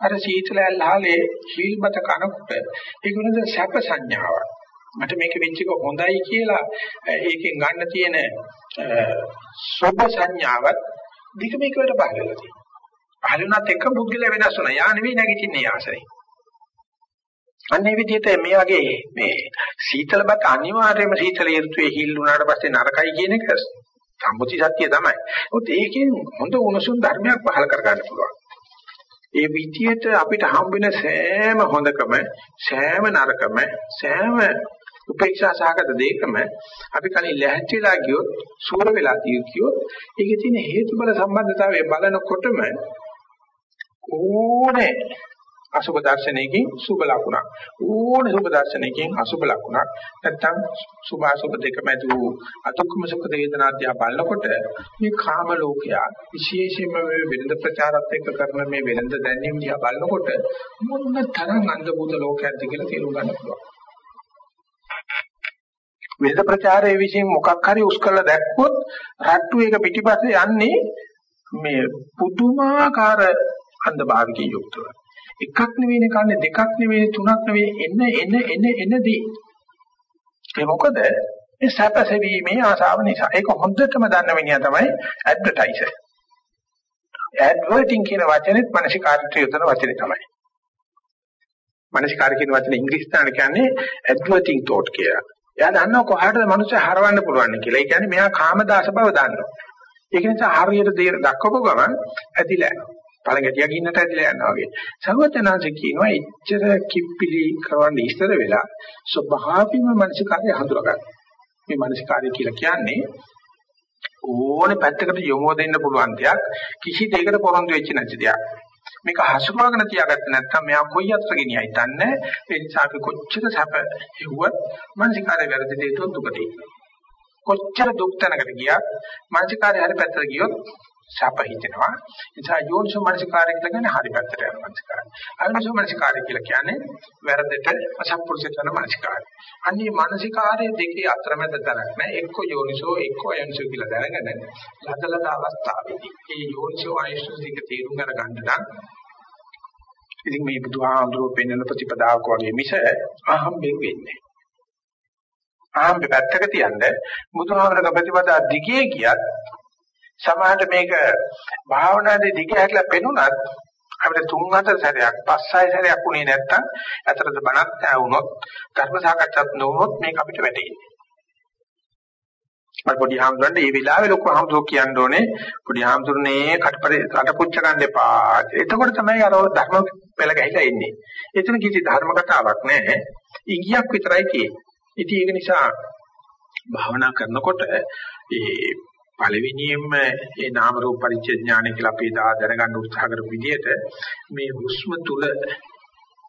අර සීතල ඇල්හාලේ හීල්මත කනකොට ඒක වෙනද සැප සංඥාවක්. මට මේක වෙච්ච එක හොඳයි කියලා ඒකෙන් ගන්න තියෙන සුභ සංඥාවත් දිග මේකට පහළ වෙලා තියෙනවා. පහළ වුණත් එක පුද්ගලයා වෙනස් වුණා. යා නෙවෙයි නැගිටින්නේ ආසරේ. අන්නේ විදිහට මේ වගේ මේ සීතලබත් අනිවාර්යයෙන්ම සීතල ඍතුවේ හිල් වුණාට පස්සේ නරකයි කියන එක සම්මුති සත්‍ය තමයි. ඒත් ඒකෙන් හොඳ උණුසුම් ධර්මයක් පහළ කර ගන්න පුළුවන්. ඒ විදියට අපිට හම්බ වෙන සෑම හොඳකම සෑම නරකම සෑම උපේක්ෂා සහගත දෙයකම අපි කලින් ලැහැත්තිලා ගියොත් සූර වෙලා කියොත් ඒකේ තියෙන හේතුඵල සම්බන්ධතාවය බලනකොටම ඕනේ අසුබ දර්ශනයකින් සුබ ලකුණක්. ඕනේ සුබ දර්ශනයකින් අසුබ ලකුණක්. නැත්තම් සුභ අසුබ දෙක මැද වූ අදුක්කම සුඛ වේදනා දිහා බලනකොට මේ කාම ලෝකයා විශේෂයෙන්ම මේ වෙළඳ ප්‍රචාරات එක්ක කරන මේ වෙළඳ දැනීම් දිහා බලනකොට මොන තරම් අන්ධ භූත ලෝකයක්ද කියලා තේරුම් ගන්න පුළුවන්. වෙළඳ ප්‍රචාරයේ විසින් මොකක් හරි උස් කරලා දැක්කොත් රට්ටු එක පිටිපස්සේ යන්නේ මේ පුදුමාකාර අන්ධභාවිකයෙන් යුක්තව. එකක් නෙවෙයිනේ කන්නේ දෙකක් නෙවෙයි තුනක් නෙවෙයි එන එන එන එනදී ඒ මොකද ඒ සැපසෙවීමේ ආසාව නිසා ඒක හොඳටම දන්න මිනිහා තමයි ඇඩ්වර්ටයිසර් ඇඩ්වර්ටිං කියන වචනේත් මානසිකාර්යයට යොදන වචනේ තමයි මානසිකාර්ය කියන වචනේ ඉංග්‍රීසි තාන කියන්නේ ඇඩ්වර්ටිං තෝට් කියලා එයා දන්නවා කොහාටද මනුස්සය හරවන්න පුළුවන් කියලා. ඒ කියන්නේ මෙයා කාමදාස බව දන්නවා. ඒක නිසා හරියට දේ දක්වපු ගමන් ඇදිලා යනවා. පළඟටියක් ඉන්නට ඇදිලා යනවා වගේ. සර්වඥාන්සේ කියනවා එච්චර කිප්පිලි කරවන්න ඉස්සර වෙලා ස්වභාවීම මනසිකාරය හඳුනා ගන්න. මේ මනසිකාරය කියලා කියන්නේ ඕනේ පැත්තකට යොමු දෙන්න පුළුවන් දෙයක් කිසි දෙයකට පොරොන්දු වෙච්ච නැති දෙයක්. මේක හසුරවගෙන තියාගත්තේ නැත්නම් මෙයා කොයි අතට ගෙනියයි දන්නේ ඒ නිසා අපි කොච්චර සැප හෙව්වත් මානසිකාරය වැරදි දෙයට දුකදී කොච්චර දුක් තැනකට ගියත් මානසිකාරය හරි පැත්තට ගියොත් සැප හිතෙනවා. ඒ නිසා යෝනිසෝ මානසිකාරය කියලා කියන්නේ හරි පැත්තට යන මානසිකාරය අයෝනිසෝ මානසිකාරය කියලා කියන්නේ වැරදට අසත්පුරුෂ කරන මානසිකාරය. අන්නේ මානසිකාරයේ දෙකේ අතරමැද තරක් නෑ. එක්ක යෝනිසෝ එක්ක අයෝනිසෝ කියලා දැනගෙන ලදලද අවස්ථාවේදී මේ යෝනිසෝ අයෝනිසෝ දෙක තේරුම් අරගන්න නම් ඉතින් මේ බුදුහාමුදුරුවෝ පෙන්වන ප්‍රතිපදාවක වගේ මිස අහම්බෙන් වෙන්නේ. අහම්බෙ පැත්තක තියන්න බුදුහාමුදුරුවෝ ප්‍රතිපදා දිගේ ගියත් සමහරට මේක භාවනාවේ දිගේ හැట్లా පෙනුනත් අපිට තුන් හතර සැරයක් පස් හය සැරයක් උනේ නැත්තම් අතරද බණක් ඇවුනොත් ධර්ම සාකච්ඡාත් නොවුනොත් මේක අපිට වැටෙන්නේ. මම පොඩි හාමුදුරන්ට මේ වෙලාවේ ලොකු හාමුදුරුවෝ කියන්න ඕනේ පොඩි හාමුදුරනේ කටපරේ කටපුච්ච ගන්න එපා. එතකොට තමයි අර ධර්ම පෙළ ගැහිලා එන්නේ. එතන කිසි ධර්ම කතාවක් නැහැ. ඉගියක් විතරයි තියෙන්නේ. ඉතින් ඒක නිසා භාවනා කරනකොට ඒ පළවෙනියෙන්ම ඒ නාම රූප පරිච්ඡේඥානය කියලා අපි දැනගන්න උත්සාහ කරපු විදිහට මේ හුස්ම තුල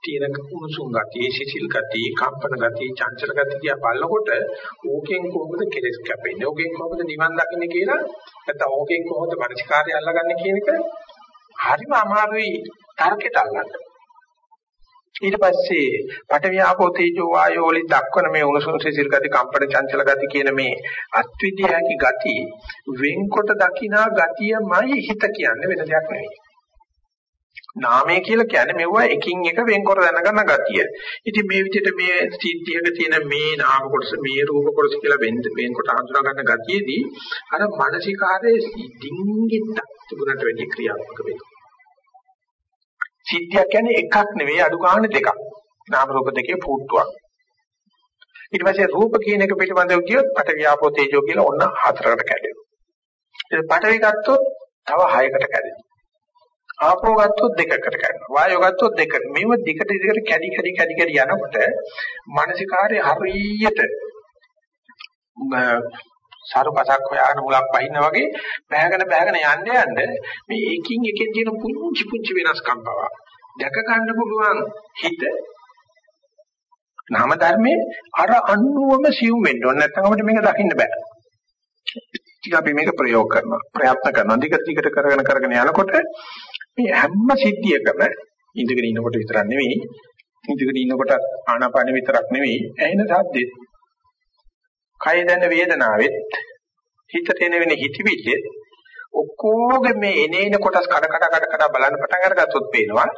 තියෙන කුණුසුම් ගතිය, සිසිල් ගතිය, කම්පන ගතිය, චංචල ගතිය දිහා බලනකොට ඕකෙන් කොහොමද කෙලෙස් කැපෙන්නේ? ඕකෙන් කොහොමද නිවන් දකින්නේ කියලා නැත්නම් ඕකෙන් කොහොමද පරිස්කාරය අල්ලගන්නේ කියන එක හරිම අමාරුයි තර්කයට අල්ලන්න. ඊට පස්සේ පඨවි ආපෝ තේජෝ වායෝ වලින් දක්වන මේ උණුසුම් සිසිල් ගති, කම්පන චංචල ගති කියන මේ අත්විදිය හැකි ගති වෙන්කොට දකිනා ගතියමයි හිත කියන්නේ වෙන දෙයක් නෙවෙයි. නාමය කියලා කියන්නේ මෙවුවා එකින් එක වෙන්කොට දැනගන්න ගතිය. ඉතින් මේ විදිහට මේ සිද්ධියක තියෙන මේ නාම කොටස මේ රූප කොටස කියලා වෙන් වෙන්කොට හඳුනා ගන්න ගතියේදී අර මානසිකාරයේ ඩිංගිට තිබුණට වැඩි ක්‍රියාත්මක වෙනවා. සිද්ධියක් කියන්නේ එකක් නෙවෙයි අඩු ගන්න දෙකක්. නාම රූප දෙකේ පුට්ටුවක්. ඊට පස්සේ රූප කියන එක පිළිබඳව කියොත් පට වියාපෝ තේජෝ කියලා ඔන්න හතරකට කැඩෙනවා. ඒ පටවි ගත්තොත් තව හයකට කැඩෙනවා. ආපෝ ගත්තොත් දෙකකට කරනවා. වායෝ ගත්තොත් දෙකට. මේව දිගට දිගට කැඩි කැඩි කැඩි කැඩි යනකොට මානසිකාරය හරියට සාරුපසක් හොයාගෙන මුලක් පහින්න වගේ බෑගෙන බෑගෙන යන්න යන්න මේ එකින් එකෙන් තියෙන පුංචි පුංචි වෙනස්කම් පවා දැක ගන්න පුළුවන් හිත නාම ධර්මයේ අර අනුවම සියුම් වෙන්න ඕන නැත්නම් අපිට මේක දකින්න බෑ. ටික අපි මේක ප්‍රයෝග කරනවා ප්‍රයත්න කරනවා දිගට දිගට කරගෙන කරගෙන යනකොට මේ හැම සිද්ධියකම ඉඳගෙන ඉන්නකොට විතරක් නෙවෙයි ඉඳගෙන ඉන්නකොට ආනාපාන විතරක් නෙවෙයි ඇහෙන සද්දෙත් කය දැන වේදනාවෙත් හිතට එන වෙන හිතවිල්ලෙත් ඔක්කොගේ මේ එනේන කොටස් කඩ කඩ කඩ කඩ බලන්න පටන් අරගත්තොත් පේනවා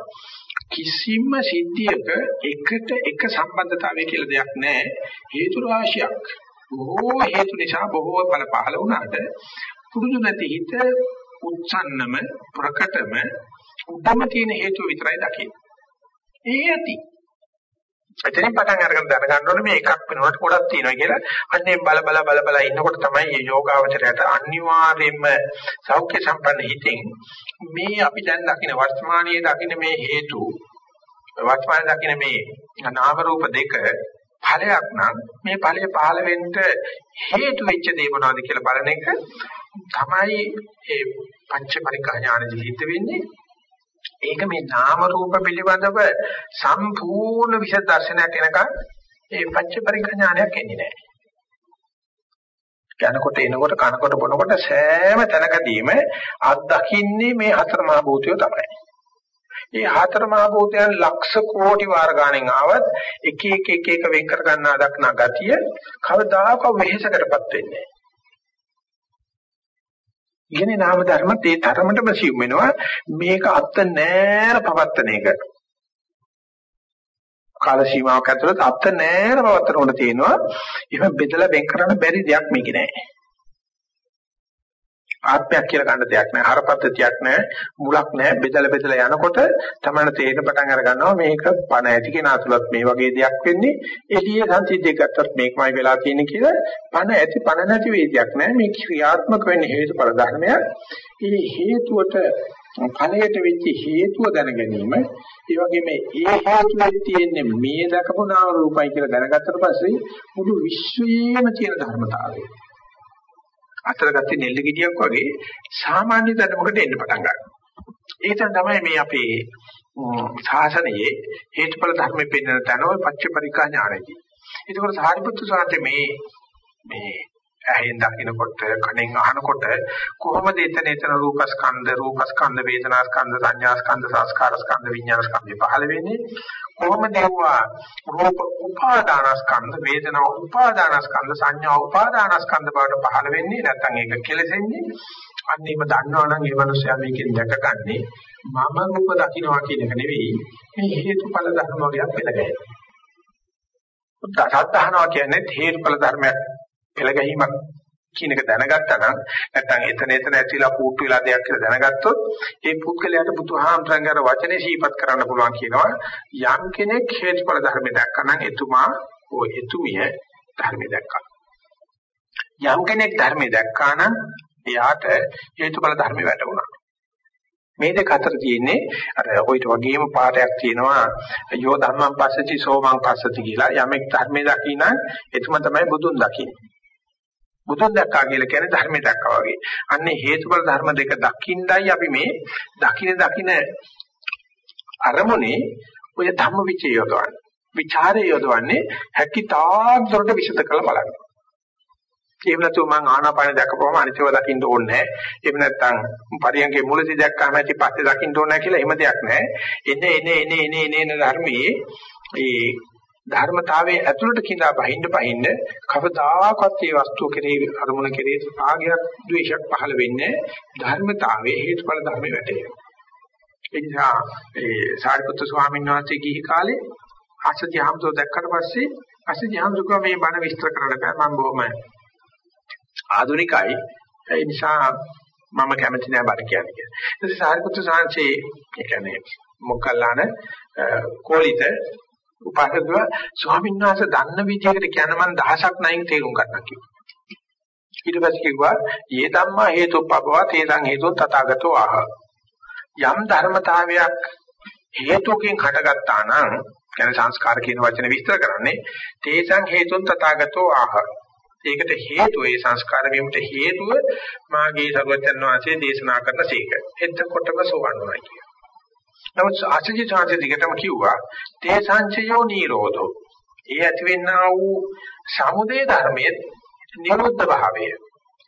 කිසිම සිද්ධියක එකට එක සම්බන්ධතාවය කියලා දෙයක් නැහැ හේතු රාශියක් බොහෝ හේතු නිසා බොහෝ බල පහළ වුණාට පුරුදු නැති හිත උත්සන්නම ප්‍රකටම උඩම තියෙන හේතුව විතරයි දකින්නේ. ඒ ඇති. එතනින් පටන් අරගෙන දැනගන්න ඕනේ මේ එකක් වෙනකොට ගොඩක් තියෙනවා කියලා. අන්නේ බල බල බල බල ඉන්නකොට තමයි මේ යෝගාවචරයට අනිවාර්යයෙන්ම සෞඛ්‍ය සම්පන්න හිතෙන් මේ අපි දැන් දකින වර්තමානයේ දකින මේ හේතු වර්තමානයේ දකින මේ නාම රූප දෙක ඵලයක් නම් මේ ඵලය පහළ වෙන්න හේතු වෙච්ච දේ මොනවද කියලා බලන එක තමයි ඒ පංච පරිකා ඥාන ජීවිත වෙන්නේ. ඒක මේ නාම රූප පිළිබඳව සම්පූර්ණ විෂය දර්ශනයක් එනකන් ඒ පංච පරිකා ඥානයක් එන්නේ නැහැ. යනකොට එනකොට කනකොට බොනකොට සෑම තැනකදීම අත් දකින්නේ මේ හතර මහ භූතය තමයි. මේ හතර මහ භූතයන් ලක්ෂ කෝටි වාර ගණන් ආවත් එක එක එක එක වෙන් කර ගන්නා දක්නා ගතිය කවදාක වෙහෙසකටපත් වෙන්නේ ඉගෙන නාම ධර්මත් ඒ තරමටම සිව් වෙනවා. මේක අත්ත නෑර පවත්තන එක. කාල සීමාවක් ඇතුළත අත්ත නෑර පවත්තන උන තියෙනවා. එහෙම බෙදලා වෙන් කරන්න බැරි දෙයක් මේකේ නෑ. ආත්මයක් කියලා ගන්න දෙයක් නෑ. හරපද්ධතියක් නෑ. මුලක් නෑ. බෙදලා බෙදලා යනකොට තමයි තේරෙන පටන් අර ගන්නවා මේක පණ ඇති කෙනා තුලත් මේ වගේ දෙයක් වෙන්නේ. එළියේ සංසිද්ධියක් ගත්තත් මේකමයි වෙලා තියෙන්නේ කියලා පණ ඇති පණ නැති වේදයක් නෑ. මේ ක්‍රියාත්මක වෙන්නේ හේතුඵල ධර්මයක්. ඒ හේතුවට ඵලයට වෙච්ච හේතුව දැන ගැනීම ඒ වගේම ඒ හේතුවේ තියෙන්නේ මේ දකපු නාම රූපයි කියලා දැනගත්තට පස්සේ මුළු විශ්වයේම තියෙන ධර්මතාවය. අතරගත්තේ නෙල්ල ගෙඩියක් වගේ සාමාන්‍ය ධර්මයකට එන්න පටන් ගන්නවා. ඒක තමයි මේ අපේ ශාසනයේ හේතුඵල ධර්මෙ පෙන්වන තැන ඔය පච්චපරිකා ඥානයි. ඒකෝර සාරිපුත්තු සාන්තේ මේ මේ ඇහෙන් දකින්නකොට කනෙන් අහනකොට කොහොමද එතන එතන රූපස්කන්ධ රූපස්කන්ධ වේදනාස්කන්ධ සංඥාස්කන්ධ සංස්කාරස්කන්ධ විඥානස්කන්ධ පහළ වෙන්නේ කොහොමද ඒවා රූප උපාදානස්කන්ධ වේදනා උපාදානස්කන්ධ සංඥා උපාදානස්කන්ධ බවට පහළ වෙන්නේ නැත්නම් ඒක කෙලෙසෙන්නේ. අන්නේම දන්නවනම් ඒ මනුස්සයා මේකෙන් දැකගන්නේ මම රූප දකින්නවා කියන එක නෙවෙයි. මේ හේතුඵල ධර්ම වගේක් පෙළගැහෙන. උදාහරණයක් කියන්නේ හේතුඵල ධර්මයක් පෙළගැහිමක්. කියන එක දැනගත්තා නම් නැත්නම් එතන එතන ඇතිලා පුට්ටු වෙලා දෙයක් කියලා දැනගත්තොත් ඒ පුද්ගලයාට බුදුහාමරංගර වචනේ සීපත් කරන්න පුළුවන් කියනවා යම් කෙනෙක් හේතුඵල ධර්ම දැක්කා නම් එතුමා ඔය එතුමිය ධර්ම දැක්කා. යම් කෙනෙක් ධර්ම දැක්කා නම් එයාට හේතුඵල ධර්ම වැටුණා. මේ දෙක අතර තියෙන්නේ අර ඔයිට වගේම පාඩයක් තියෙනවා යෝ ධම්මං පස්සති සෝමං පස්සති කියලා. යමෙක් ධර්මයේ දකින්න එතුමා තමයි බුදුන් දකින්නේ. බුදුන් දැක්කා කියලා කියන්නේ ධර්මය දැක්කා වගේ. අන්නේ හේතුඵල ධර්ම දෙක දකින්නයි අපි මේ දකින දකින අරමුණේ ඔය ධම්ම විචය යොදවන්නේ. ਵਿਚාරය යොදවන්නේ හැකිතාක් දුරට විසද කළ බලන්න. එහෙම නැතුව මං ආනාපාන දැකපුවම අනිත්‍යව දකින්න ඕනේ නැහැ. එහෙම නැත්නම් පරියන්ගේ මුලදී දැක්කම ඇති පස්සේ දකින්න ඕනේ නැහැ කියලා එහෙම දෙයක් නැහැ. එනේ එනේ එනේ එනේ එනේ ධර්මයේ ඒ ධර්මතාවයේ ඇතුළට කිඳා බහින්න බහින්න කවදාකවත් මේ වස්තුව කෙරෙහි අරමුණ කෙරෙහි රාගයක් ද්වේෂයක් පහළ වෙන්නේ ධර්මතාවයේ හේතුඵල ධර්මයේ වැටේ. ඒ නිසා ඒ සාරිපුත්‍ර ස්වාමීන් වහන්සේ ගිහි කාලේ අසත්‍ය හම්සෝ දැක්කට පස්සේ අසත්‍ය හම්සෝ මේ බණ විස්තර කරන්න බෑ මම බොහොම ආධුනිකයි. ඒ නිසා මම කැමති නෑ බණ කියන්නේ කියලා. ඊට පස්සේ සාරිපුත්‍ර සාංශේ ඒ කියන්නේ මොකල්ලාන කෝලිත උපාසකව ස්වාමීන් වහන්සේ දන්න විදිහකට කියන මම දහසක් නැයින් තේරුම් ගන්නවා කිව්වා. ඊට පස්සේ කිව්වා "යේ ධම්මා හේතුප්පබවා තේසං හේතුන් තථාගතෝ ආහ." යම් ධර්මතාවයක් හේතුකින් හටගත්තා නම් කියන්නේ සංස්කාර කියන වචනේ විස්තර කරන්නේ තේසං හේතුන් තථාගතෝ ආහ. ඒකට හේතුව ඒ සංස්කාර වීමට හේතුව මාගේ සර්වචන් වහන්සේ දේශනා කරන සීක. එතකොටම සෝවන්නවා කියන. නමුත් ආචාර්ය චාන්සේ දිගටම කිව්වා තේ සංචයෝ නිරෝධෝ. ඒ ඇතිවෙනා වූ සමුදේ ධර්මයේ නිරුද්ධ භාවය.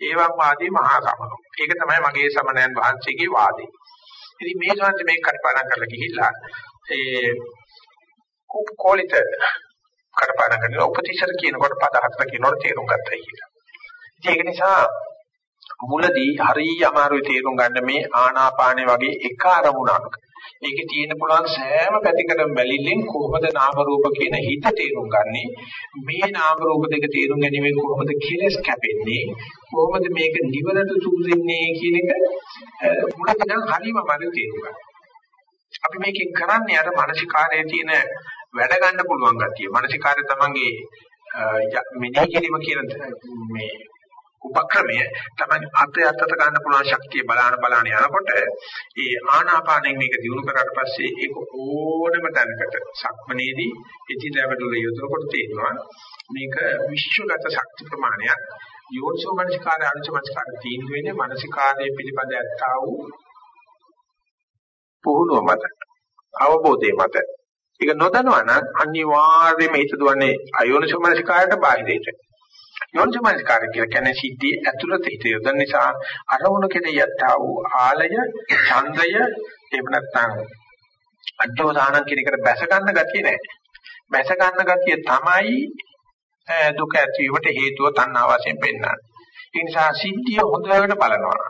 ඒවම් වාදී මහා සමනෝ. ඒක තමයි මගේ සමනයන් වහන්සේගේ වාදේ. ඉතින් මේ ශාන්ති මේක කටපාඩම් කරලා ගිහිල්ලා ඒ කෝලිත කටපාඩම් කරලා උපතිශර කියනකොට පද හතර කියනකොට තේරුම් ගත්තා කියලා. ඒක නිසා මුලදී හරිය අමාරුයි තේරුම් ගන්න මේ ආනාපානේ වගේ එක අරමුණක් ඒකේ තියෙන පුළුවන් සෑම පැතිකඩම බැලිල්ලෙන් කොහොමද නාම රූප කියන හිත තේරුම් ගන්නෙ මේ නාම රූප දෙක තේරුම් ගැනීමෙන් කොහොමද කෙලස් කැපෙන්නේ කොහොමද මේක නිවනට සුදුසුන්නේ කියන එක මුලින්ම හරියම මම තේරුම් ගන්න. අපි මේකෙන් කරන්නේ අර මානසිකාරයේ තියෙන වැඩ ගන්න පුළුවන් ගතිය. මානසිකාරය තමංගේ මෙනෙහි කිරීම කියන මේ උපක්‍රමය තමයි අත යතට ගන්න පුළුවන් ශක්තිය බලාන බලාන යනකොට ඒ ආනාපානෙන් මේක දිනු කරාට පස්සේ ඒක ඕනම තැනකට සක්මනේදී ඉදිරියට යොදනකොට තේරෙනවා මේක විශ්වගත ශක්ති ප්‍රමාණයක්. යෝනිසෝ මනසිකාරය අනුචමස්කාරය තීන්දුව වෙන්නේ මනසිකාරයේ පිළිබඳ ඇත්තා වූ පුහුණුව මත අවබෝධය මත. ඒක නොදන්නවා නම් අනිවාර්යයෙන්ම හිත දුවන්නේ අයෝනිසෝ මනසිකාරයට බාහිරයට යෝනිසමනස්කාරය කියලා කියන්නේ සිද්ධිය ඇතුළත හිත යොදන නිසා අරමුණු කෙරෙහි යත්තා වූ ආලය, ඡන්දය, එහෙම නැත්නම් අට්ඨෝදාන කියන එකට බැස ගන්න ගතිය නැහැ. බැස ගන්න ගතිය තමයි දුක ඇතිවීමට හේතුව තණ්හා වශයෙන් පෙන්වන්නේ. ඒ නිසා සිද්ධිය හොඳට බලනවා.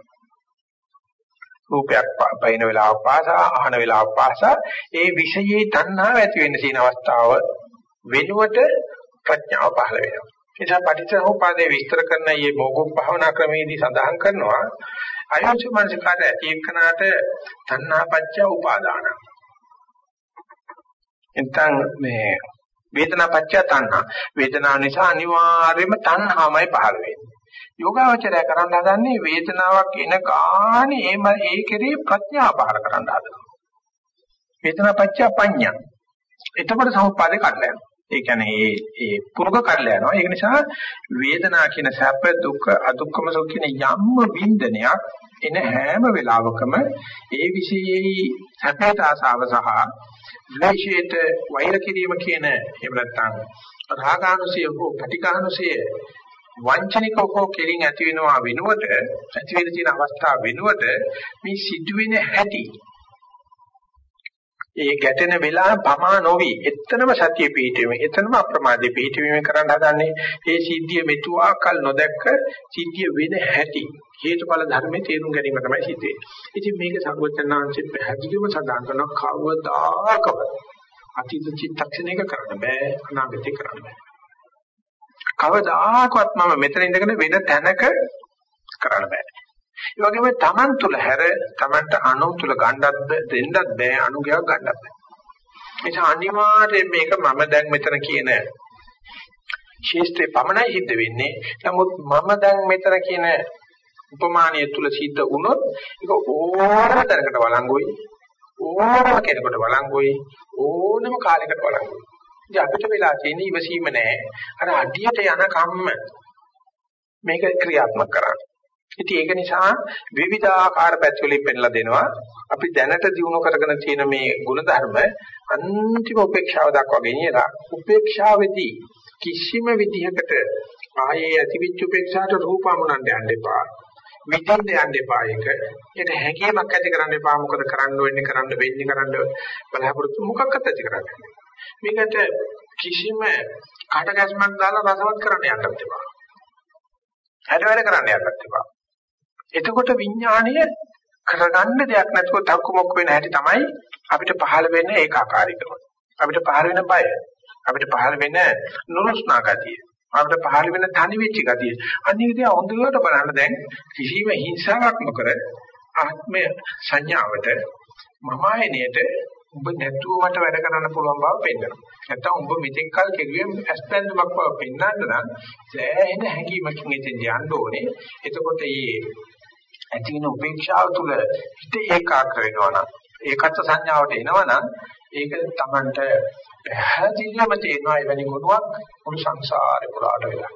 රූපයක් පයින් වෙලාවක් පාසා, අහන වෙලාවක් පාසා ඒ විෂයේ තණ්හාව ඇති වෙන්න තියෙන අවස්ථාව වෙනුවට ප්‍රඥාව පහළ වෙනවා. නිසා පටිච්චසමුපාදයේ විස්තර කරන මේ මොගොක් භාවනා ක්‍රමයේදී සඳහන් කරනවා අයෝච මනසකට ඇති එක්කනාට තණ්හාපච්ච උපාදාන. එතන මේ වේදනාපච්ච තණ්හා. වේදනාව නිසා අනිවාර්යයෙන්ම තණ්හාමයි පහළ වෙන්නේ. යෝගාවචරය කරන්න හදන්නේ වේදනාවක් එන ගානේ එම ඒ කෙරේ ප්‍රඥා පහළ කරන්න හදනවා. වේදනාපච්ච පඤ්ඤා. එතකොට සමුපාදේ කඩලා යනවා. ඒ කියන්නේ ඒ ඒ පුරුක කඩලා යනවා. ඒක නිසා වේදනා කියන සැප දුක් අදුක්කම සුඛ කියන යම්ම වින්දනයක් එන හැම වෙලාවකම ඒ විශේෂයි සැපයට ආසාව සහ ද්වේෂයට වෛර කිරීම කියන එහෙම නැත්නම් රාගානුසය හෝ පටිඝානුසය වංචනිකව හෝ කෙලින් ඇති වෙනවා වෙනුවට ඇති වෙන තියෙන අවස්ථාව වෙනුවට මේ සිදුවෙන හැටි ඒ ගැටෙන වෙලාව පමා නොවි එතනම සතිය පිහිටීමේ එතනම අප්‍රමාදයේ පිහිටීමේ කරන්න හදන්නේ මේ සිද්ධිය මෙතුආකල් නොදැක්ක සිද්ධිය වෙන හැටි හේතුඵල ධර්මයේ තේරුම් ගැනීම තමයි සිද්ධ වෙන්නේ. ඉතින් මේක සර්වඥාන්සේ පැහැදිලිවම සඳහන් කරන කවදාකවත් අතීත චිත්තක්ෂණයක කරන්න බෑ අනාගතේ කරන්න බෑ. කවදාකවත් මම මෙතන ඉඳගෙන වෙන තැනක කරන්න බෑ. ඒ වගේම Taman තුල හැර Tamanට අනු තුල ගන්නත් දෙන්නත් බෑ අනුගයක් ගන්නත් බෑ. ඒක අනිවාර්යයෙන් මේක මම දැන් මෙතන කියන ශේෂ්ත්‍රේ පමණයි සිද්ධ වෙන්නේ. නමුත් මම දැන් මෙතන කියන උපමානීය තුල සිද්ධ වුණොත් ඒක ඕනම තරකට වළංගුයි. ඕනම කෙනෙකුට වළංගුයි. ඕනම කාලයකට වළංගුයි. ඉතින් අපිට වෙලා තියෙන ඉවසීම නෑ. අර අඩියට යන කම්ම මේක ක්‍රියාත්මක කරන්නේ. ඉතින් ඒක නිසා විවිධාකාර පැතිවලින් පෙන්ලා දෙනවා. අපි දැනට දිනු කරගෙන තියෙන මේ ಗುಣධර්ම අන්තිම උපේක්ෂාව දක්වා ගෙනියලා උපේක්ෂාවේදී කිසිම විදිහකට ආයේ ඇතිවිච්ච උපේක්ෂාට රූපමුණන්න යන්න එපා. විඳින්න යන්න එපා ඒක. ඒක හැඟීමක් ඇති කරන්න එපා. මොකද කරන්න වෙන්නේ කරන්න වෙන්නේ කරන්න බලාපොරොත්තු මොකක්වත් ඇති කරන්නේ. මේකට කිසිම කාටගැස්මක් දාලා රසවත් කරන්න යන්නත් එපා. හැඩ වැඩ කරන්න යන්නත් එපා. එතකොට විඥාණය කරගන්න දෙයක් නැතුව තක්කමුක් වෙන හැටි තමයි අපිට පහළ වෙන ඒකාකාරීකම. අපිට පහළ වෙන බය. අපිට පහළ වෙන නුරුස්නා ගතිය. අපිට පහළ වෙන තනි වෙච්ච ගතිය. අනිත් විදිහ හොඳට බලන්න දැන් කිසිම හිංසාවක් නොකර ආත්මය සංඥාවට මම ආයනයේට ඔබ නැතුව මට වැඩ කරන්න පුළුවන් බව පෙන්නනවා. නැත්තම් ඔබ මෙතෙක් කල් කෙරුවේ ඇස්පැන්දුමක් බව පෙන්වන්න නම් සෑහෙන හැඟීමකින් එතෙන් යන්න ඕනේ. එතකොට මේ ඇති වෙන උපේක්ෂාව තුළ හිත ඒකාග්‍ර වෙනවා නම් ඒකත් සංඥාවට එනවා නම් ඒක Tamanට පැහැදිලිවම තේරෙනවා එවැනි ගුණයක් මුළු සංසාරේ පුරාට වෙලා.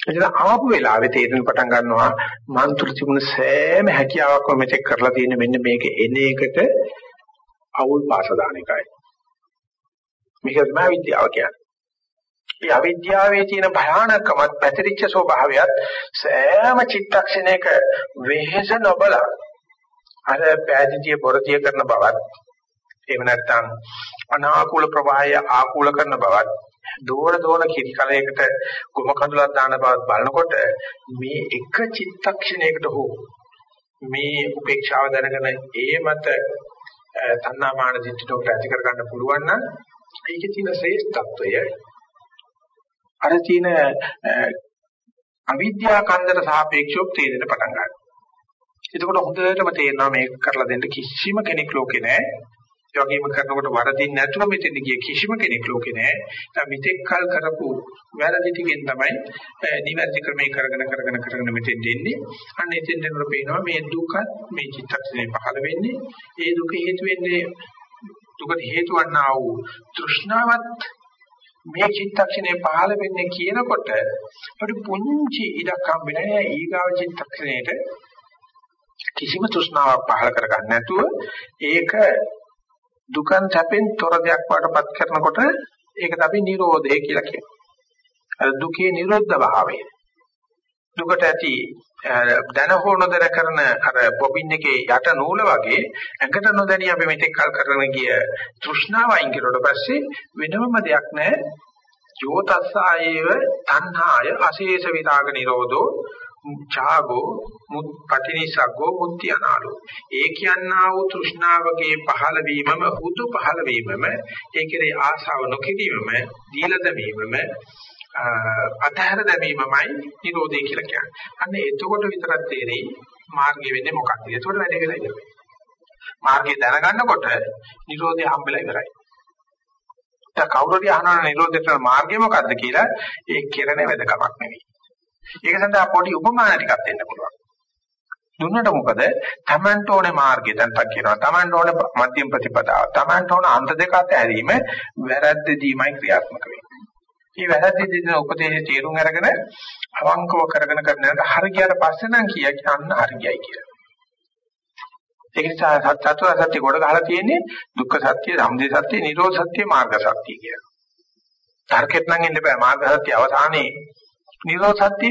එතන ආපු වෙලාවේ තේරෙන පටන් ගන්නවා මන් තුල තිබුණ සෑම හැකියාවක්ම මෙතෙක් කරලා තියෙන මෙන්න මේක එන එකට අවුල් පාස දාන එකයි. මේක තමයි විද්‍යාව කියන්නේ. මේ අවිද්‍යාවේ තියෙන භයානකමත් පැතිරිච්ච ස්වභාවයත් සෑම චිත්තක්ෂණයක වෙහෙස නොබල අර පෑදිතිය බොරතිය කරන බවත් එහෙම නැත්නම් අනාකූල ප්‍රවාහය ආකූල කරන බවත් දෝන දෝන කිරි කලයකට ගොම කඳුලක් දාන බවත් බලනකොට මේ එක චිත්තක්ෂණයකට හෝ මේ උපේක්ෂාව දැනගෙන ඒ මත තණ්හාමාන දිට්ඨියට ඇති කර ගන්න පුළුවන් නම් ඒකේ තියෙන ශ්‍රේෂ්ඨත්වය අර තියෙන අවිද්‍යා කන්දට සාපේක්ෂව තේරෙන්න පටන් ගන්නවා. එතකොට හොඳටම තේරෙනවා මේක කරලා දෙන්න කිසිම කෙනෙක් ලෝකේ නැහැ. ඒ වගේම කරනකොට වරදින් නැතුව මෙතෙන් ගිය කිසිම කෙනෙක් ලෝකේ නැහැ. දැන් මෙතෙක් කල් කරපු වැරදි ටිකෙන් තමයි නිවැරදි ක්‍රමයේ කරගෙන කරගෙන කරගෙන මෙතෙන් දෙන්නේ. අන්න එතෙන් දෙනකොට පේනවා මේ දුකත් මේ චිත්තක්ෂණය පහළ වෙන්නේ. ඒ දුක හේතු වෙන්නේ දුකට හේතු වන්නා වූ තෘෂ්ණාවත් මේ චිත්තක්ෂණය පහළ වෙන්නේ කියනකොට අපිට පුංචි ඉඩක් හම්බෙන්නේ ඊගාව චිත්තක්ෂණයට කිසිම තෘෂ්ණාවක් පහළ කරගන්න නැතුව ඒක දුකන් සැපෙන් තොර දෙයක් වඩපත් කරනකොට ඒකට අපි නිරෝධය කියලා කියනවා. අර දුකේ නිරෝධ භාවය. දුකට ඇති දැන හෝ නොදැන කරන අර බොබින් එකේ යට නූල වගේ ඇඟට නොදැනී අපි මෙතෙක් කල් කරන ගිය තෘෂ්ණාව අයින් කරුවට පස්සේ වෙනම දෙයක් නැහැ. යෝතස්සායේව තණ්හාය අශේෂ විරාග නිරෝධෝ ඡාගෝ මුත්පටිනිසග්ගෝ මුත්‍ති අනාලෝ. ඒ කියන්නා වූ තෘෂ්ණාවගේ පහළ වීමම හුදු පහළ වීමම ඒ කෙරේ ආශාව නොකිරීමම දීල දැමීමම අතහැර දැමීමමයි නිරෝධය කියලා කියන්නේ. අන්න එතකොට විතරක් තේරෙයි මාර්ගය වෙන්නේ මොකක්ද. එතකොට වැඩේ වෙලා ඉවරයි. මාර්ගය දැනගන්නකොට නිරෝධය හම්බෙලා ඉවරයි. දැන් කවුරු හරි අහනවා නිරෝධයට මාර්ගය මොකක්ද කියලා ඒ කෙරෙන වැදගමක් නෙවෙයි. ඒක සඳහා පොඩි උපමාන ටිකක් දෙන්න පුළුවන්. දුන්නට මොකද? Tamanට ඕනේ මාර්ගය දැන් තක් කියනවා. Tamanට ඕනේ මධ්‍යම ප්‍රතිපදාව. Tamanට ඕන අන්ත දෙක අතහැරීම වැරද්දදීමයි ක්‍රියාත්මක වෙන්නේ. මේ වැරද්දදී දෙන උපදේශය තේරුම් අරගෙන අවංකව කරගෙන කරනකොට හරි ගියාට පස්සේ නම් කිය කියන්න හරි ගියයි කියලා. ඒක නිසා සත්‍ය සත්‍ය කොට ගහලා තියෙන්නේ දුක්ඛ සත්‍ය, සමුදය සත්‍ය, නිරෝධ සත්‍ය, මාර්ග සත්‍ය කියලා. තර්කෙත් නම් ඉන්න බෑ මාර්ග සත්‍ය අවසානයේ නිරෝධ සත්‍ය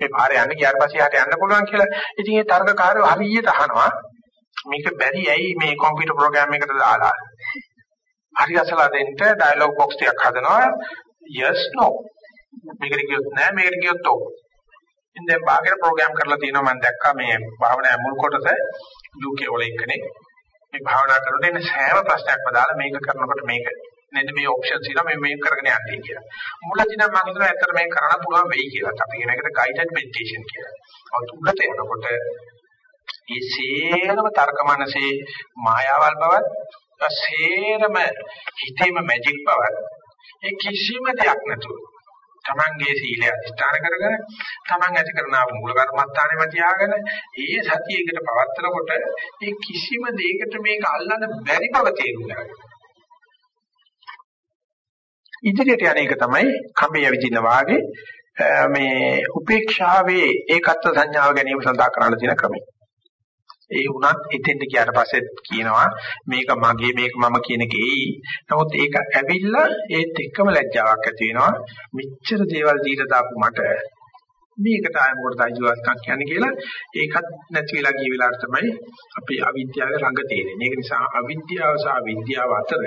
මේ පාරේ යන්න ගියාට පස්සේ යට යන්න පුළුවන් කියලා. ඉතින් ඒ තර්කකාරයෝ හරියට අහනවා මේක බැරි ඇයි මේ කම්පියුටර් ප්‍රෝග්‍රෑම් එකට දාලා හරි අසලා දෙන්න ඩයලොග් බොක්ස් ටිකක් හදනවා yes no මේකට කියොත් නෑ මේකට කියොත් ඔව් ඉතින් දැන් බාහිර ප්‍රෝග්‍රෑම් කරලා තියෙනවා මම දැක්කා මේ භාවනා මුල් කොටස UK වල එක්කනේ මේ භාවනා කරනකොට එන්නේ සෑම ප්‍රශ්නයක්ම දාලා මේක කරනකොට මේක නේද මේ ඔප්ෂන්ස් තියෙනවා මේ මේක කරගෙන යන්නේ කියලා. මුලදී නම් මම හිතනවා ඇත්තට මේක කරන්න පුළුවන් වෙයි කියලා. අපි කියන එකට guided meditation කියලා. ඔය උඩට යනකොට මේ සේරම තර්ක මනසේ මායාවල් බවත් සේරම හිතේම මැජික් බවක් ඒ කිසිම දෙයක් නැතුව තමන්ගේ සීලය අධිෂ්ඨාන කරගෙන තමන් ඇති කරන මූල කර්මස්ථානෙම තියාගෙන ඒ සතියේකට පවත්නකොට ඒ කිසිම දෙයකට මේක අල්ලන්න බැරි බව තේරුම් ගන්න. ඉදිරියට යන එක තමයි කඹේ යවිදින වාගේ මේ උපේක්ෂාවේ ඒකත්ව සංඥාව ගැනීම සඳහා කරන්න තියෙන ක්‍රමය. ඒ වුණත් එතෙන්ට ගියාට පස්සේ කියනවා මේක මගේ මේක මම කියන එක එයි. නමුත් ඒක ඇවිල්ලා ඒත් එක්කම ලැජ්ජාවක් ඇති වෙනවා. මෙච්චර දේවල් දීලා දාපු මට මේකට ආය මොකටද අයිතිවාසිකම් කියන්නේ කියලා ඒකත් නැති වෙලා ගිය වෙලාවට තමයි අපි අවිද්‍යාවේ රඟ තේරෙන්නේ. ඒක නිසා අවිද්‍යාව සහ විද්‍යාව අතර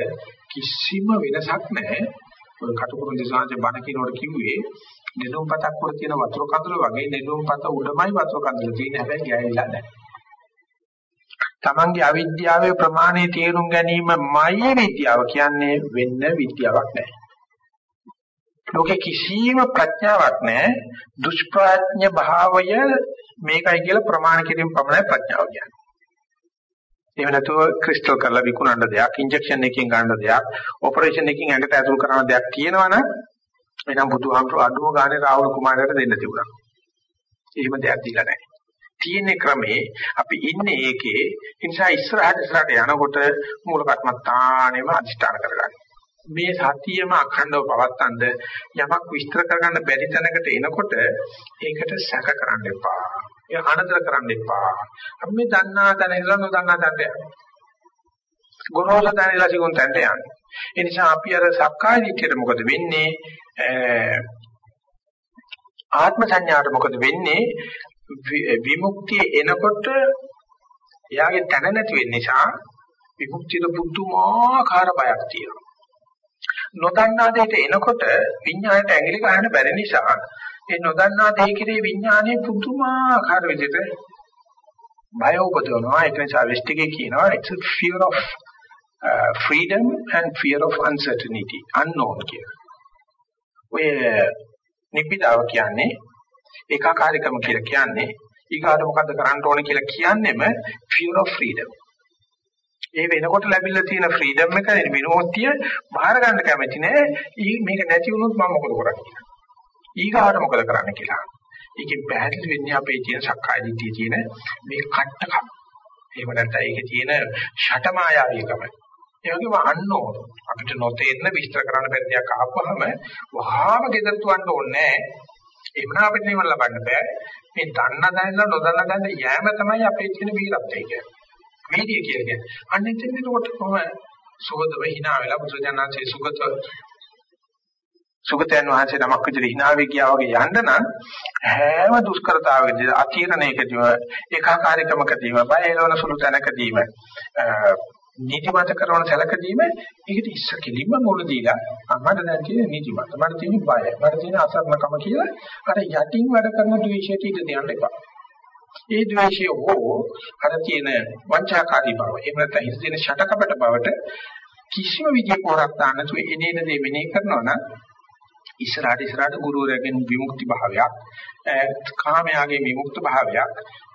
කිසිම වෙනසක් නැහැ. ඔය කටුකුරුන් දිසාංශ බණ කියනකොට කිව්වේ නෙළුම් පතක් උඩ තියෙන වතුර කඳුල වගේ නෙළුම් පත උඩමයි වතුර කඳුල තියෙන්නේ හැබැයි ගෑවිලා නැහැ. තමන්ගේ අවිද්‍යාවේ ප්‍රමාණය තේරුම් ගැනීමමයි විද්‍යාව කියන්නේ වෙන්න විද්‍යාවක් නැහැ. ලෝකේ කිසිම ප්‍රඥාවක් නැහැ. දුෂ්ප්‍රඥ භාවය මේකයි කියලා ප්‍රමාණ කිරීම පමණයි ප්‍රඥාව කියන්නේ. එහෙම නැතුව ක්‍රිස්ටල් කරලා විකුණන්න දෙයක්, ඉන්ජෙක්ෂන් එකකින් ගන්න දෙයක්, ඔපරේෂන් එකකින් ඇඟට ඇතුල් කරන දෙයක් තියෙනවනම් එනම් බුදුහාමුදුරුවෝ අඩුව ගානේ රාහුල කුමාරයාට දෙන්න තිබුණා. එහෙම දෙයක් දීලා නැහැ. තියෙන ක්‍රමේ අපි ඉන්නේ ඒකේ ඒ නිසා ඉස්සරහට ඉස්සරහට යනකොට මූල කර්මත්තානෙම අදිෂ්ඨාන කරගන්න. මේ සතියම අඛණ්ඩව පවත්තන්ද යමක් විස්තර කරගන්න බැරි තැනකට එනකොට ඒකට සැක කරන්න එපා. ඒ අනතර කරන්න එපා. අපි මේ දන්නා තැන ඉඳලා නොදන්නා තැනට යනවා. ගොරෝසු තැන ඉඳලා සිගුන් තැනට යනවා. ඒ නිසා අපි අර සක්කාය දිට්ඨියට මොකද වෙන්නේ? ආත්ම සංඥාට මොකද වෙන්නේ? විමුක්තිය එනකොට එයාගේ තැන නැති වෙන නිසා විමුක්තියට පුදුමාකාර බයක් තියෙනවා. නොදන්නා දෙයට එනකොට විඥාණයට ඇඟිලි ගන්න බැරි නිසා ඒ නොදන්නා දෙය කෙරේ විඥානයේ පුදුමාකාර විදිහට බය උපදවනවා. ඒක නිසා වෙස්ටිගේ කියනවා it's a fear of uh, freedom and fear of uncertainty unknown කියලා. ඔය නිබ්බිදාව කියන්නේ ඒකාකාරීකම කියලා කියන්නේ ඊගාට මොකද්ද කරන්න ඕනේ කියලා කියන්නේම fear of freedom. ඒ වෙනකොට ලැබිලා තියෙන ෆ්‍රීඩම් එක විනෝත්‍ය බාර ගන්න කැමති නෑ. මේක නැති වුණොත් මම මොකද කරන්නේ? ඊගාට මොකද කරන්න කියලා. ඒකෙන් පැහැදිලි වෙන්නේ අපේ තියෙන සක්කාය දිට්ඨිය තියෙන මේ කට්ටකම්. එහෙම නැත්නම් ඒකේ තියෙන ෂටමායාවීකම. ඒ වගේම අන්නෝ අපිට නොතේරෙන විස්තර කරන්න බැරි දෙයක් ආපුවහම වහාම gedara තුවන්න ඕනේ එහෙම අපිට නිවන ලබන්න බෑ. මේ දන්න දැනලා නොදන්න දැන යෑම තමයි අපේ තියෙන වීරත්වය කියන්නේ. වීර්යය කියන්නේ. අන්න එතෙන් එතකොට කොහොම සුගතව hina වෙලා බුදුජානන්සේ සුගත සුගතයන් වහන්සේ නමක් විදිහට hina වෙ ගියා වගේ යන්න නම් හැම දුෂ්කරතාවකදී අතිරණයකදීම ඒකාකාරීකමකදීම බය එළවන සුළු තැනකදීම නීතිමත කරන සැලකදීම ඒකට ඉස්ස කෙලින්ම මොළ දීලා මට දැන් තියෙන නීතිමත මට තියෙන බය මට තියෙන අසරණකම කියලා අර යටින් වැඩ කරන ද්වේෂයට ඉඳ දෙන්න එපා. ඒ ද්වේෂය හෝ අර තියෙන වංචාකාරී බව එහෙම නැත්නම් හිත තියෙන ෂටකපට බවට කිසිම විදිහක හොරක් දාන්න තු එනේන දේ මෙනෙහි කරනවා නම් ඉස්සරහට ඉස්සරහට ගුරුවරයාගෙන් විමුක්ති භාවයක් කාමයාගේ විමුක්ත භාවයක්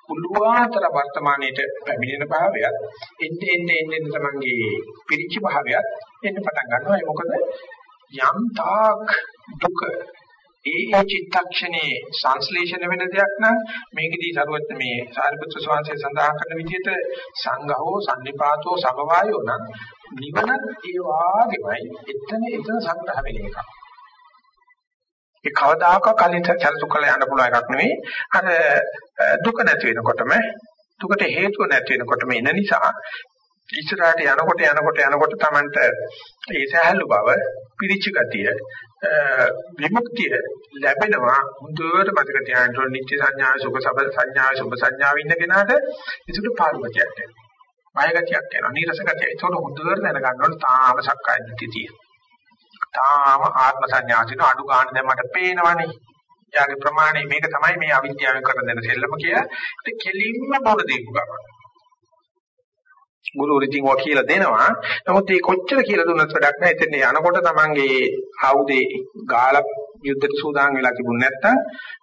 පුළුවන්තර වර්තමානයේට පැමිණෙන භාවයත් එන්නේ එන්නේ එන්නේ තමන්ගේ පිරිච්ච භාවයත් එන්න පටන් ගන්නවා. ඒ මොකද? යම් තාක් දුක ඒ ඒ චිත්තක්ෂණේ සංශ්ලේෂණ වෙන දෙයක් නම් මේකදී සරුවත් මේ සාරිපුත්‍ර ස්වාමීන් සඳහන් කරන විදිහට සංඝහෝ සම්නිපාතෝ සමவாயෝ නම් නිවනත් ඒ වාගේමයි. එතන එතන සංග්‍රහ වෙන එකක්. ඒ කවදාකවත් කලින් සැලසු කරලා යන්න පුළුවන් එකක් නෙවෙයි. අර දුක නැති වෙනකොටම දුකට හේතුව නැති වෙනකොටම එන නිසා ඉස්සරහට යනකොට යනකොට යනකොට Tamanට ඒ සහැල්ලු බව පිරිච්ච ගතිය විමුක්තිය ලැබෙනවා හොඳට මතක තියාගන්න ඕනේ නිත්‍ය සංඥා සුඛ සබ සංඥා සුභ සංඥා වින්න කෙනාට ඒකට පාළුවතියක් එනවා. බය ගතියක් එනවා. නීරස ගතිය. ඒක හොඳට දැනගන්න ඕනේ තාම සක්කාය දිට්ඨිය තියෙනවා. තාම ආත්ම සංඥා දින අඩු ගන්න දැන් මට පේනවනේ. යාගේ ප්‍රමාණය මේක තමයි මේ අවිද්‍යාවෙන් කරන දෙන සෙල්ලම කියලා. ඒක කෙලින්ම බොර දීපු ගමන. ගුරුවරු ඉතින් ඔය කියලා දෙනවා. නමුත් මේ කොච්චර කියලා දුන්නත් වැඩක් නැහැ. එතන යනකොට තමන්ගේ ආයුධේ ගාලා යුද්ධට සූදානම් වෙලා තිබුණ නැත්තම්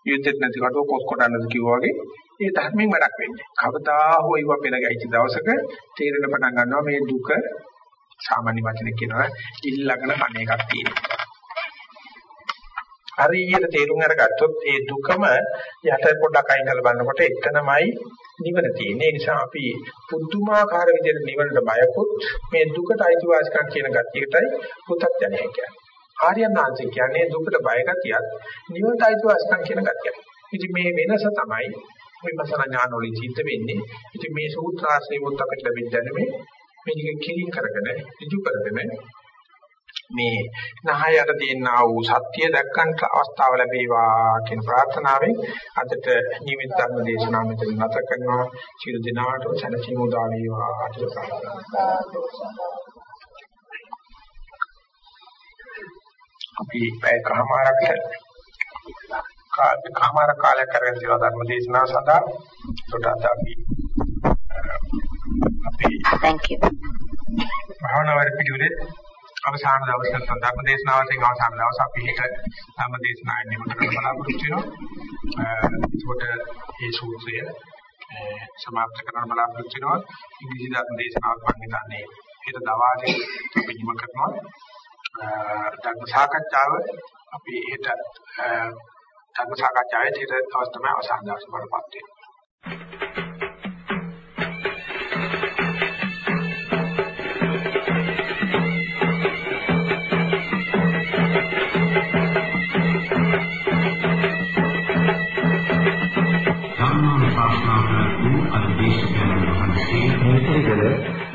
යුද්ධෙත් නැති කටුව කොස් කොටන්නද කිව්වා වගේ ඒ ධර්මයෙන් වැඩක් වෙන්නේ. කවදා හෝ ඉව පෙළ ගැහිච්ච දවසක තේරෙන පටන් ගන්නවා මේ දුක සාමාන්‍ය වචනේ කියනවා ඉල්ලගෙන කණ එකක් තියෙනවා. හරියට තේරුම් අරගත්තොත් ඒ දුකම යට පොඩ්ඩක් අයින් කරලා බලනකොට එතනමයි නිවන තියෙන්නේ. ඒ නිසා අපි පුදුමාකාර විදිහට නිවනට බයකොත් මේ දුකට අයිතිවාසිකම් කියන ගතියටයි පුතත් යන්නේ කියන්නේ. ආර්යනාංශ කියන්නේ දුකට බය ගතියත් නිවනට අයිතිවාසිකම් කියන ගතියයි. ඉතින් මේ වෙනස තමයි විපස්සනා ඥාන වලින් සිද්ධ වෙන්නේ. ඉතින් මේ සූත්‍රාශ්‍රයමුත් අපිට ලැබෙන්නේ මේ මේක කිලින් කරගෙන ඍජු කරගෙන මේ නහයට තියෙනා වූ සත්‍ය දැක්කන්ට අවස්ථාව ලැබේවා කියන ප්‍රාර්ථනාවෙන් අදට නිමිත් ධර්ම දේශනාව මෙතන නැත කරනවා. සියලු දිනාටම සැනසීම උදා වේවා කියලා ප්‍රාර්ථනා අපි පැයකමාරක් කාමර කාලය කරගෙන තියෙන ධර්ම දේශනාව සඳහා. ඒකට අද අපි අපි thank you භාවනා වැඩ පිළිවෙලේ අවසාන දවසේ නැත්නම් ධර්ම දේශනාවෙන් අවසාන දවස අපි එක ධර්ම දේශනාවෙන් නිම කරන්න බලාපොරොත්තු වෙනවා. ඒකට මේ සූත්‍රය සමාප්ත කරන්න බලාපොරොත්තු වෙනවා. ඉංග්‍රීසි ධර්ම දේශනාවක් මම හිතන්නේ හෙට දවාලේ අපි නිම කරනවා. ධර්ම සාකච්ඡාව අපි හෙට ධර්ම සාකච්ඡාවේ හෙට දවස් තමයි අවසාන දවස වඩපත් වෙන්නේ.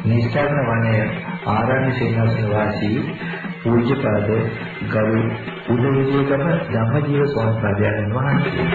නිස්සාරණ වනය ආරණ්‍ය සේනාසන වාසී පූජ්‍යපාද ගරු උදේවිදේකම ධම්මජීව ස්වාමීන් වහන්සේ.